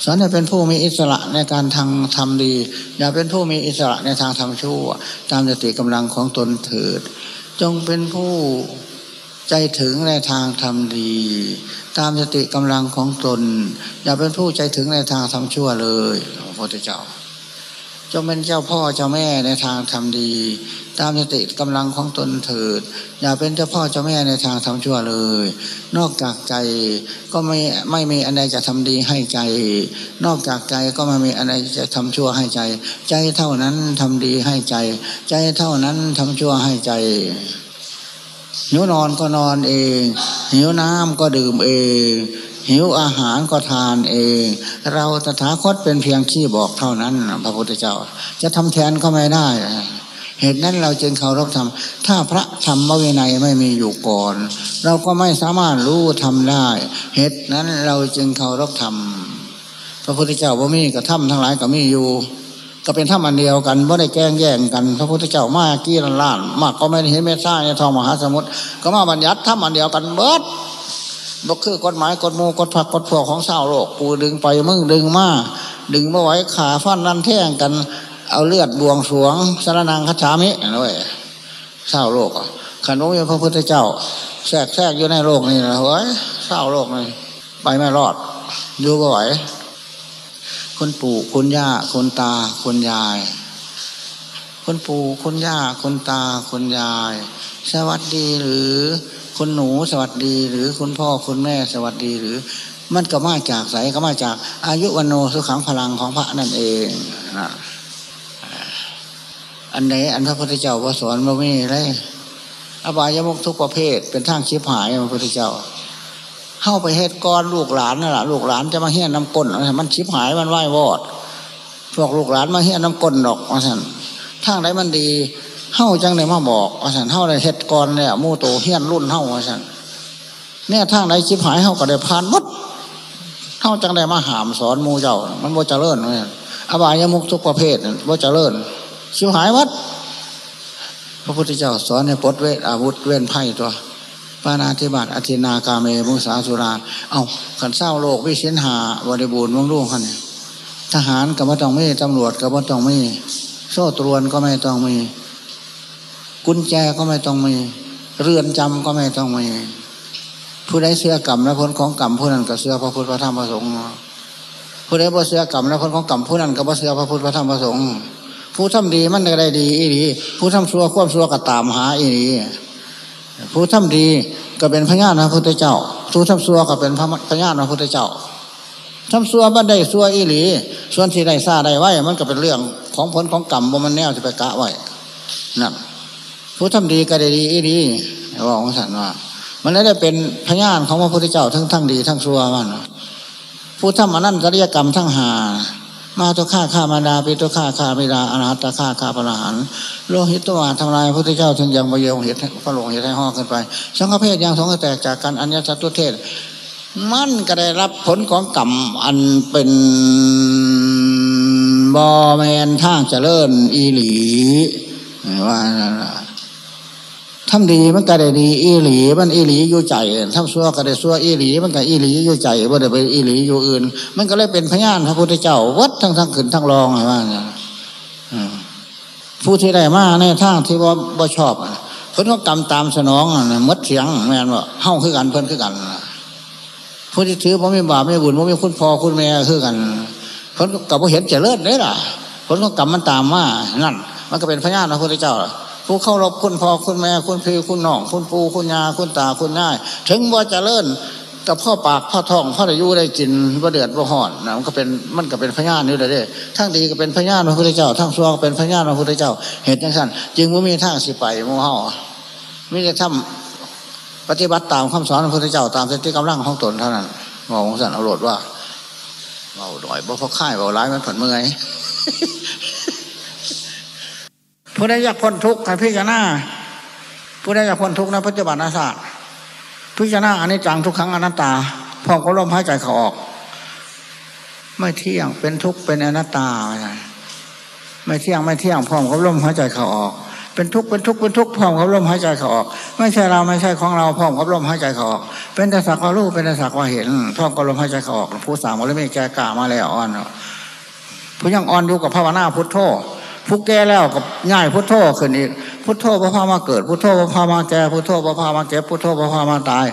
สอนให้เป็นผู้มีอิสระในการทางทำดี อย่าเป็นผู้มีอิสระในทางทำชั่ว ตามสติกำลังของตนเถิด จงเป็นผู้ใจถึงในทางทำดี ตามสติกำลังของตน อย่าเป็นผู้ใจถึงในทางทำชั่วเลยพระพุทธเจ้า จงเป็นเจ้าพ่อเจ้าแม่ในทางทำดี ตามสติกำลังของตนเถิด อย่าเป็นเจ้าพ่อเจ้าแม่ในทางทำชั่วเลย นอกจากใจก็ไม่ไม่มีอะไรจะทำดีให้ใจ นอกจากใจก็ไม่มีอะไรจะทำชั่วให้ใจ ใจเท่านั้นทำดีให้ใจ ใจเท่านั้นทำชั่วให้ใจหิวนอนก็นอนเองหิวน้ำก็ดื่มเอง หิวอาหารก็ทานเอง เราตถาคตเป็นเพียงขี้บอกเท่านั้น พระพุทธเจ้า จะทำแทนก็ไม่ได้ เหตุนั้นเราจึงเคารพธรรม ถ้าพระธรรมวินัยไม่มีอยู่ก่อน เราก็ไม่สามารถรู้ทำได้ เหตุนั้นเราจึงเคารพธรรม พระพุทธเจ้าว่ามีกับธรรมทั้งหลายก็มีอยู่ ก็เป็นธรรมอันเดียวกันไม่ได้แกล้งแย่งกัน พระพุทธเจ้ามากี้ลันล้านมากก็ไม่ได้เห็นเมตตาในทองมหาสมุทรก็มาบัญญัติธรรมอันเดียวกันเบิด บ่คือกฎหมายกฎมูกฎผักกฎพวกของชาวโลกปูดึงไปมึงดึงมาดึงมาไว้ขาฟันนั่นแท่งกัน เอาเลือดบวงสวงสารนังคัจฉามิด้วยชาวโลกขันว่ามีพระพุทธเจ้าแทรกแทรกอยู่ในโลกนี่นะเฮ้ยชาวโลกนี่ไปไม่รอดอยู่บ่ไหวคุณปู่คุณย่าคุณตาคุณยาย คุณปู่คุณย่าคุณตาคุณยาย สวัสดีหรือ คุณหนูสวัสดี หรือคุณพ่อคุณแม่สวัสดีหรือ มันก็มาจากไสก็มาจากอายุวันโนสุขังพลังของพระนั่นเองนะอันไหนอันพระพุทธเจ้าว่าสอนมาไม่เลยอบายมุกทุกประเภท เป็นทางชิบหายพระพุทธเจ้าเข้าไปเฮ็ดก้อนลูกหลานนั่นแหละลูกหลานจะมาเฮี้ยนน้ำก้นมันชิบหายมันไหว้วอดพวกลูกหลานมาเฮี้ยนน้ำก้นดอกว่าสันทางไหนมันดี เฮ้าจังได้มาบอกว่าสันเฮ้าได้เฮ็ดก้อนเนี่ยมู่โตเฮี้ยนรุ่นเฮ้าว่าสันเนี่ยทางไหนชิบหายเฮ้าก็ได้ผ่านมดเฮ้าจังได้มาหามสอนมู่เจ้า มันบ่เจริญเนี่ยอบายมุกทุกประเภทบ่เจริญชิบหายวัดพระพุทธเจ้าสอนให้ปลดเวทอาวุธเว้นไพ่ตัวปานาธิบาตอธินากาเมมุสาสุรา เอาขันเศร้าโลกวิเศษหาบริบูรณ์วงรุ่งขันเนี่ยทหารก็ไม่ต้องมีตำรวจก็ไม่ต้องมีโซ่ตรวนก็ไม่ต้องมี กุญแจก็ไม่ต้องมี เรือนจำก็ไม่ต้องมี ผู้ใดเสื้อกรรมและผลของกรรมผู้นั้นก็เสื้อพระพุทธพระธรรมพระสงฆ์ผู้ใดบ่เสื้อกรรมและผลของกรรมผู้นั้นก็บ่เสื้อพระพุทธพระธรรมพระสงฆ์ผู้ทำดีมันก็ได้ดีอีหลีผู้ทำชั่วควบชั่วก็ตามหาอีหลีผู้ทำดีก็เป็นพญานาพุทธเจ้า ผู้ทำซัวก็เป็นพระพญานาพุทธเจ้าทำซัวบ้านได้ซัวอีหลี ส่วนที่ได้ซาได้ไว้ มันก็เป็นเรื่องของผลของกรรมว่ามันแนวจะไปกะไว้นั่น ผู้ทำดีก็ได้ดีอีหลีว่าองค์สันว่า มันได้เป็นพญานของพระพุทธเจ้าทั้งทั้งดีทั้งซัวมันผู้ทำอนั่นตริยกรรมทั้งหามาตัวข้าข้ามาดาปีตัวข้าข้าบิดาอนาตข้าข้าพระอรหันต์โลหิตตัวทำลายพระพุทธเจ้าถึงยังมาเยียวเหตุพระหลวงเหตุให้ห่อขึ้นไปสังฆเพศยังสงแตกจากกันอัญญสัตตุเทศ มันก็ได้รับผลของกรรมอันเป็นบอแมนท่างเจริญอีหลีว่า ทำดีมันก็ได้ดีอีหลี มันอีหลีอยู่ใจทำซัวก็ได้ซัวอีหลี มันก็อีหลีอยู่ใจว่าได้ไปอีหลีอยู่อื่น มันก็เลยเป็นพยานพระพุทธเจ้าวัดทั้งทั้งขึ้นทั้งรองว่าผู้ที่ได้มาในทางที่ว่าบ่ชอบเพิ่นก็กรรมตามสนองมัดเสียงแม่นว่าเฮ้าคือกันเพิ่นคือกันผู้ที่ถือว่าไม่บาปไม่บุญว่าไม่คุณพ่อคุณแม่คือกันเพิ่นกับว่าเห็นเจริญเลยล่ะเพิ่นก็กรรมมันตามมานั่น มันก็เป็นพยานพระพุทธเจ้า ผู้เข้ารบคุณพ่อคุณแม่คุณพี่คุณน้องคุณปู่คุณยาคุณตาคุณย่ายถึงว่าจะเจริญกับพ่อปากพ่อท้องพ่ออายุได้กินว่าเดือดว่าห่อนนะมันก็เป็นมันก็เป็นพญานอยู่เลยเด้ทั้งดีก็เป็นพญานพระพุทธเจ้าทั้งซัวก็เป็นพญานพระพุทธเจ้าเหตุจังสันจึงว่ามีทางสิไปมู่เฮาไม่ได้ทำปฏิบัติตามคำสอนพระพุทธเจ้าตามสติกำลังของตนเท่านั้นบอกองสันเอาโหลดว่าเบาดอยบ่พอค่ายเบาร้ายมันผลเมื่อย ผู้ใดอยากพ้นทุกข์ให้พิจารณาผู้ใดอยากพ้นทุกข์ในปัจจุบันศาสตร์พิจารณาอันนี้จังทุกครั้งอนัตตาพอก็ลมหายใจเขาออก ไม่เที่ยงเป็นทุกข์เป็นอนัตตาไม่เที่ยงไม่เที่ยงพร้อมกับลมหายใจเขาออก เป็นทุกข์เป็นทุกข์เป็นทุกข์พร้อมกับลมหายใจเขาออก ไม่ใช่เราไม่ใช่ของเราพร้อมกับลมหายใจเขาออก เป็นแต่สักว่ารู้เป็นแต่สักว่าเห็นพร้อมกับลมหายใจเขาออกผู้สามก็เลยไม่แก่กล้ามาแล้วอ่อนผู้ยังอ่อนอยู่กับภาวนาพุทโธ ผู้แก่แล้วกับง่ายพุทโธขึ้นอีกพุทโธพระพามาเกิดพุทโธพระพามาแก่พุทโธพระพามาเก็บพุทโธพระพามาตาย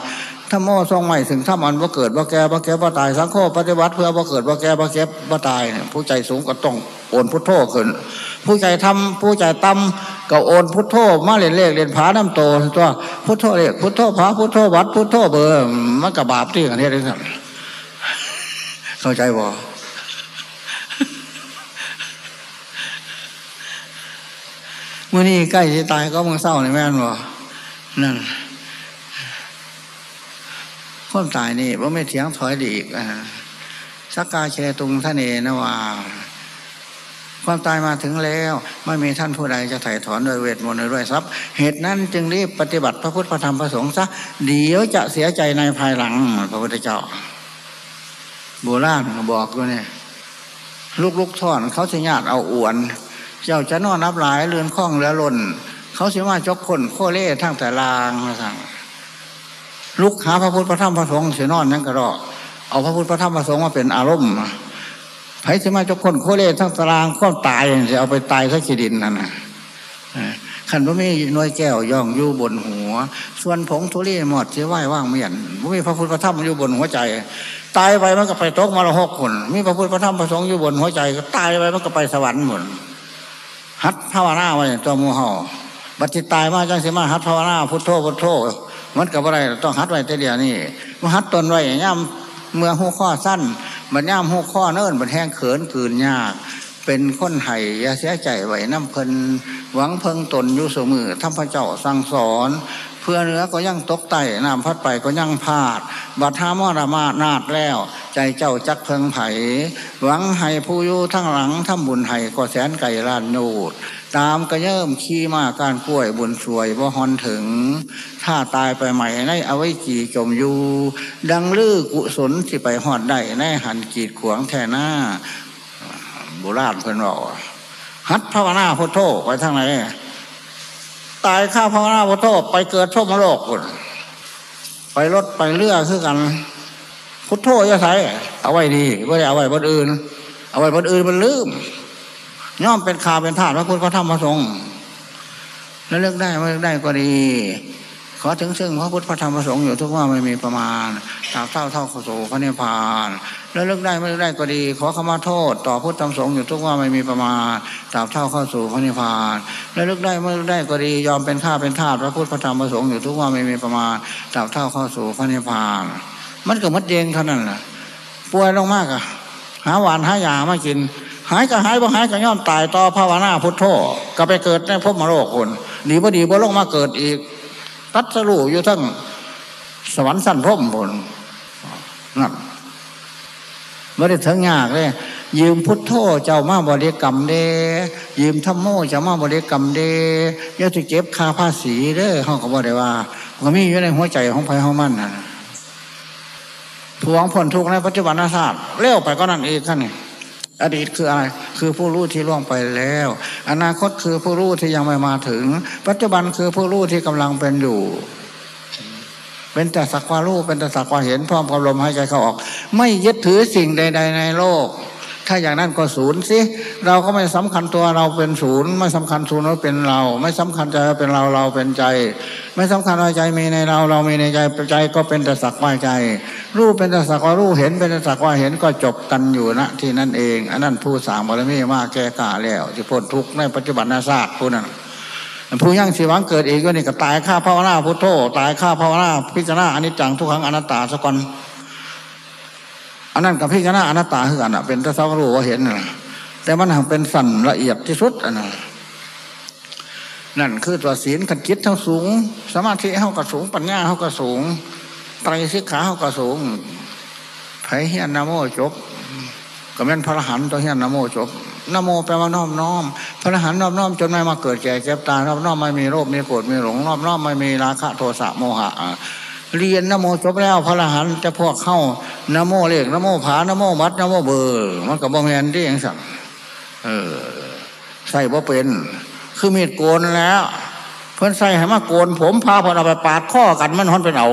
ถ้าโม่ทรงใหม่ถึงถ้ามันว่าเกิดว่าแก่ว่าแก่ว่าตายสังโฆปฏิบัติเพื่อว่าเกิดว่าแก่ว่าเก็บว่าตายเนี่ยผู้ใจสูงก็ต้องโอนพุทโธขึ้น ผู้ใจทำผู้ใจต่ำก็โอนพุทโธมาเรียนเลขเรียนผาน้ำโตตัวพุทโธเลขพุทโธผาพุทโธวัดพุทโธเบอร์มันกับบาปที่กันเนี่ยด้วยกันเข้าใจบ่ เมื่อนี้ใกล้จะตายก็มึงเศร้าในแม่นบ่นั่นความตายนี่ว่าไม่เถียงถอยดีอีกสักกาเชตุงทะเนนวาความตายมาถึงแล้ว ไม่มีท่านผู้ใดจะไถ่ถอนโดยเวทมนต์ด้วยทรัพย์ เหตุนั้นจึงรีบปฏิบัติพระพุทธพระธรรมพระสงฆ์ซะเดี๋ยวจะเสียใจในภายหลัง พระพุทธเจ้า โบราณบอกอยู่เนี่ย ลูกลูกท่อนเขาจะญาติเอาอวน เจ้าจะนอนนับหลายเรือนคล้องเรือล่น เขาเสียว่าจกคนโคเล่ทั้งแต่ลางมาสั่งลุกหาพระพุทธพระธรรมพระสงฆ์เสียนอนนั่นก็รอเอาพระพุทธพระธรรมพระสงฆ์มาเป็นอารมณ์ไผ่สมาจกคนโคเล่ทั้งตารางก็ตายจะเอาไปตายสักขีดินนั่นนะขันพระมีน้อยแก้วย่องอยู่บนหัว ส่วนผงทุเรียหมดเสียไหวว่างเมียนพระมีพระพุทธพระธรรมอยู่บนหัวใจ ตายไปมันก็ไปตกมาละหกคนมีพระพุทธพระธรรมพระสงฆ์อยู่บนหัวใจ ก็ตายไปมันก็ไปสวรรค์หมด ฮัดภาวนาไว้ตัวมูเห่าบัติตายมาจังสิมาฮัดภาวนาพุทโธพุทโธมันกับอะไรต้องฮัดไว้แต่เดียวนี่มาฮัดตนไว้ย่ำเมื่อหูข้อสั้นบัดย่ำหูข้อเนิ่นบัดแห้งเขินกืนยากเป็นคนไห้ยาเสียใจไหวน้ำเพลินหวังเพิงตนอยู่สมือท่านพระเจ้าสั่งสอน เพื่อเนื้อก็ยังตกไต่น้ำพัดไปก็ยังพาด บัดทามอรามานาดแล้ว ใจเจ้าจักเพิงไผ่หวังให้ผู้อยู่ทั้งหลังทำบุญไห้ก็แสนไก่ลานโนดตามกระเยิ่มขี้มาการกล้วยบุญสวยบ่ฮอนถึง ถ้าตายไปใหม่ในเอาไว้จีจมอยู่ ดังลือกุศลที่ไปหอดได้ในหันกีดขวงแท่หน้าโบราณเพิ่นบอกฮัดภาวนาพุทโธไปทางไหน ตายข้าพระนาพระโทษไปเกิดโชคมโลกคนไปรถไปเรือคือกัน พุทโธจะใช้เอาไว้ดีไม่ได้เอาไว้บนอื่น เอาไว้บนอื่นมันลืมย่อมเป็นข่าวเป็นธาตุพระพุทธพระธรรมพระสงฆ์แล้วเลือกได้ไม่เลือกได้ก็ดี ขอถึงซึ่งพระพุทธพระธรรมพระสงฆ์อยู่ทุกว่าไม่มีประมาณตาบเท่าเท่าเข้าสู่พระนิพพานแล้วเลือกได้ไม่เลือกได้ก็ดี ขอขมาโทษ ต่อพุทธธรรมสงฆ์อยู่ทุกว่าไม่มีประมาณตาบเท่าเข้าสู่พระนิพพานแล้วเลือกได้ไม่เลือกได้ก็ดียอมเป็นข้าเป็นทาสพระพุทธพระธรรมพระสงฆ์อยู่ทุกว่าไม่มีประมาณตาบเท่าเข้าสู่พระนิพพาน มันก็มัดเยงเท่านั้นแหละป่วยลงมากอะหาหวานหายามากิน หายก็หายบ่หายก็ย่อมตายต่อภาวนาพุทโธก็ไปเกิดในภพมโลกคนดีบ่ดีบ่ลงมาเกิดอีก ตัดสรุอยู่ทั้งสวรรค์สั้นพรมผลนั่นไม่ได้ถึงยากเลย ยืมพุทโธเจ้ามาบริกรรมเดยืมธรรมโมเจ้ามาบริกรรมเดยาสิเก็บค่าภาษีเด้อเขาก็บอกได้ว่าก็มีอยู่ในหัวใจของไผ่ของมันนะทวงผลทุกในปัจจุบันศาสตร์เลี้ยวไปก็นั่นเองขั้นนี่ อดีตคืออะไรคือผู้รู้ที่ล่วงไปแล้ว อนาคตคือผู้รู้ที่ยังไม่มาถึง ปัจจุบันคือผู้รู้ที่กำลังเป็นอยู่ เป็นแต่สักว่ารู้เป็นแต่สักว่าเห็นพร้อมกับลมหายใจเข้าออก ไม่ยึดถือสิ่งใด ๆ ในโลก ถ้าอย่างนั้นก็ศูนย์สิเราก็ไม่สำคัญตัวเราเป็นศูนย์ ไม่สำคัญศูนย์ว่าเป็นเรา ไม่สำคัญใจว่าเป็นเราเราเป็นใจ ไม่สำคัญว่าใจมีในเราเรามีในใจใจก็เป็นแต่สักว่าใจ รู้เป็นแต่สักว่ารู้เห็นเป็นแต่สักว่าเห็นก็จบกันอยู่ณที่นั่นเองอันนั้นผู้สามบารมีมากแก่กาแล้วที่พ้นทุกข์ในปัจจุบันนาศาสตร์ผู้นั้นผู้ยั่งชีวังเกิดเองก็นี่ก็ตายข้าภาวนาพุทโธตายข้าภาวนาพิจารณาอนิจจังทุกขังอนัตตาสกอน อันนั้นกับพิจารณาอนัตตาคือกันเป็นแต่สักรู้ว่าเห็นนะแต่มันเป็นสั่นละเอียดที่สุดอันนั้นนั่นคือตัวศีลขันจิตเท่าสูง สมาธิเท่ากับสูง ปัญญาเท่ากับสูงไตรสิกขาเท่ากับสูงไผเฮียนนาโมจบก็เป็นพระหันตัวเฮียนนาโมจบนโมแปลว่าน้อมน้อม พระหันน้อมน้อมจนไม่มาเกิดแก่เจ็บตายน้อมน้อมไม่มีโรคมีโกรธมีหลงน้อมน้อมไม่มีราคะโทสะโมหะ เรียนนโมจบแล้วพระรหันจะพวกเข้านโมเลขนโมผานโมมัดนโมเบอร์มันกับบ่แมนที่ย่างสั่งเออใส่บ่เป็น คือมีดโกนแล้ว เพื่อนใส่ให้มาโกน ผมพาพอเอาไปปาดข้อกันมันฮอนเป็นเอา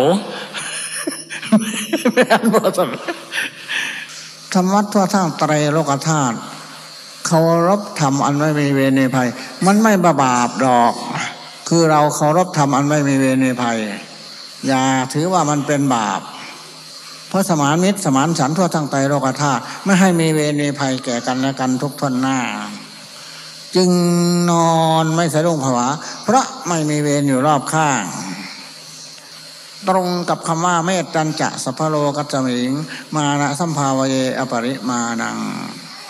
ไม่อันบ่สั่งธรรมะทั่วทั้งไตรโลกธาตุเคารพธรรมอันไม่มีเวรในภัย มันไม่บาบาปดอก คือเราเคารพธรรมอันไม่มีเวรมีภัย อย่าถือว่ามันเป็นบาป เพราะสมานมิตรสมานฉันทั่วทั้งไตโลกธาตุไม่ให้มีเวรมีภัยแก่กันและกันทุกทนหน้า จึงนอนไม่สะดุ้งผวา เพราะไม่มีเวรอยู่รอบข้าง ตรงกับคำว่าเมตตัญจะสัพพโลกัจมิง มานะสัมภาวเยอปริมาณัง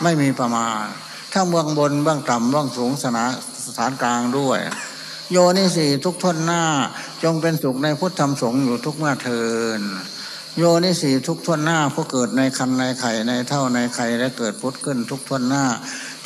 ไม่มีประมาณทั้งเบื้องบนเบื้องต่ำเบื้องสูงสนาสถานกลางด้วย โยนิสีทุกทนหน้า จงเป็นสุขในพุทธธรรมสงฆ์อยู่ทุกเมื่อเทินโยนิสีทุกทวนหน้าผู้เกิดในคันในไข่ในเท่าในไข่และเกิดพุทธขึ้นทุกทวนหน้า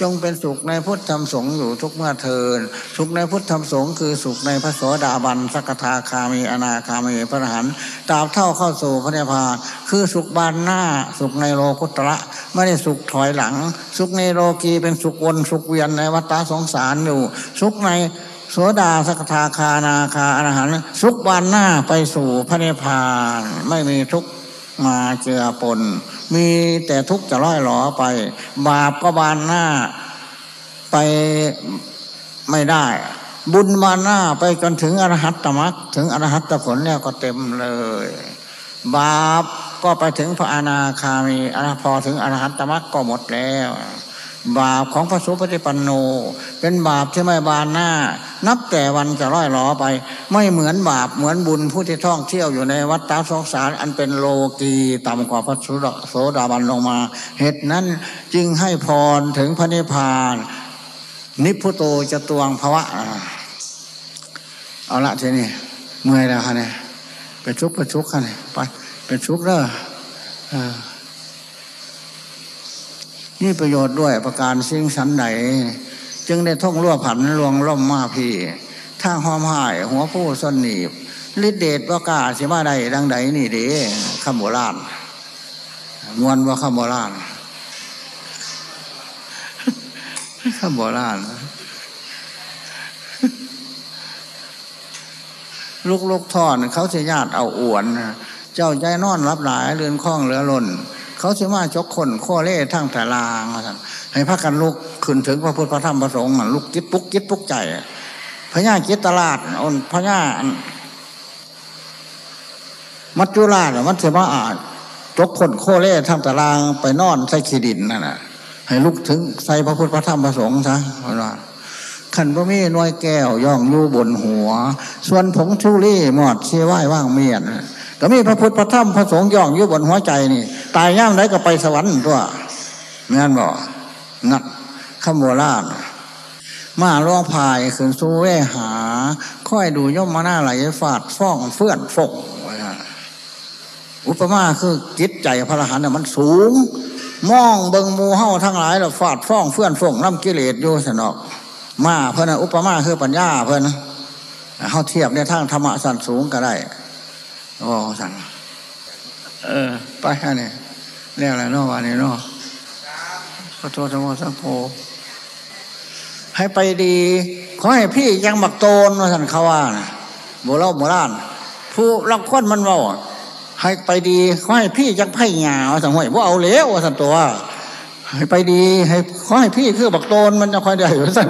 จงเป็นสุขในพุทธธรรมสงฆ์อยู่ทุกเมื่อเทินสุขในพุทธธรรมสงฆ์คือสุขในพระโสดาบันสกทาคามีอนาคามีพระหันต์ตราบเท่าเข้าสู่พระนิพพานคือสุขบานหน้า สุขในโลกุตระไม่ได้สุขถอยหลัง สุขในโลกีเป็นสุขวนสุขเวียนในวัฏสงสารอยู่ สุขใน โสดาสกทาคานาคาอรหันต์สุขบานหน้าไปสู่พระนิพพานไม่มีทุกมาเจือปน มีแต่ทุกจะร้อยหลอไป บาปก็บานหน้าไปไม่ได้ บุญบานหน้าไปจนถึงอรหัตตมรรคถึงอรหัตตผลแล้วก็เต็มเลย บาปก็ไปถึงพระอนาคามีอรพอถึงอรหัตตมรรคก็หมดแล้ว บาปของพระสุปฏิปันโน เป็นบาปที่ไม่บานหน้า นับแต่วันจะร้อยหลอไป ไม่เหมือนบาปเหมือนบุญผู้ที่ท่องเที่ยวอยู่ในวัฏฏะสงสาร อันเป็นโลกีต่ำกว่าพระสุโสดาบันลงมา เหตุนั้นจึงให้พรถึงพระนิพพาน นิพพุโตจะตวงภวะ เอาละทีนี้เมื่อยแล้วค่ะเนี่ยไปชุกไปชุกค่ะเนี่ยไปเป็นชุกเด้อ นี่ประโยชน์ด้วยประการสิ่งสันไหนจึงได้ท่องรั่วผันลวงล่มมาพี่ทางหอมหาย หัวผู้สนหนีบฤทธิเดชประกาศสิมาใดดังใดนี่เด้คำโบราณมวนว่าคำโบราณคำโบราณลูกลูกทอนเขาจะญาติเอาอวน เจ้าใจนอนรับหลายเรือนคล้องเรือล่น เขาสิมาจกคนโคเล่ทั้งแต่ลางให้พระกันลุกขึ้นถึงพระพุทธพระธรรมพระสงฆ์ลุกจิตปุกจิตปุกใจพญาจิตตลาดอ่อนพญามัจจุราชมันเสมาอาจจกคนโคเล่ทั้งแต่ลางไปนอนใส่ขีดินนั่นน่ะ ให้ลุกถึงใส่พระพุทธพระธรรมพระสงฆ์ซะว่าขันพระมีน้อยแก้วย่องยู่บนหัว ส่วนผงชูรี่หมอดเชียไหว้ว่างเมียน ก็มีพระพุทธพระธรรมพระสงฆ์ย่องอยู่บนหัวใจนี่ ตายย่ามไหนก็ไปสวรรค์ตัวไม่นบอกงัดขโมยราชมาล่องพายขึ้นสู้เวหา ค่อยดูย่อมมาหน้าไหลฟาดฟ้องเฟื่อนฟงอุปมาคือจิตใจพระอรหันต์น่ะมันสูง มองเบิงมูเฮาทั้งหลายแล้วฟาดฟ้องเฟื่อนฟงน้ำกิเลสอยู่สนอก มาเพิ่นน่ะอุปมาคือปัญญาเพิ่อนเฮาเทียบในทางธรรมะสันสูงก็ได้ โอ้สั่งเออ ไปแค่นี้เรียกอะไรนาะวันนี้นาะขอโทษทั้งหมดสังโฆให้ไปดี ขอให้พี่ยังบักโตนว่าสันเขาว่านะโบราณโบราณผู้ลักคนมันว่าให้ไปดีขอให้พี่ยังไพ่หยาว่าสังหวยว่าเอาเลี้ยวว่าสันตัวให้ไปดี ให้ขอให้พี่คือบักโตนมันจะคอยได้ว่าสัน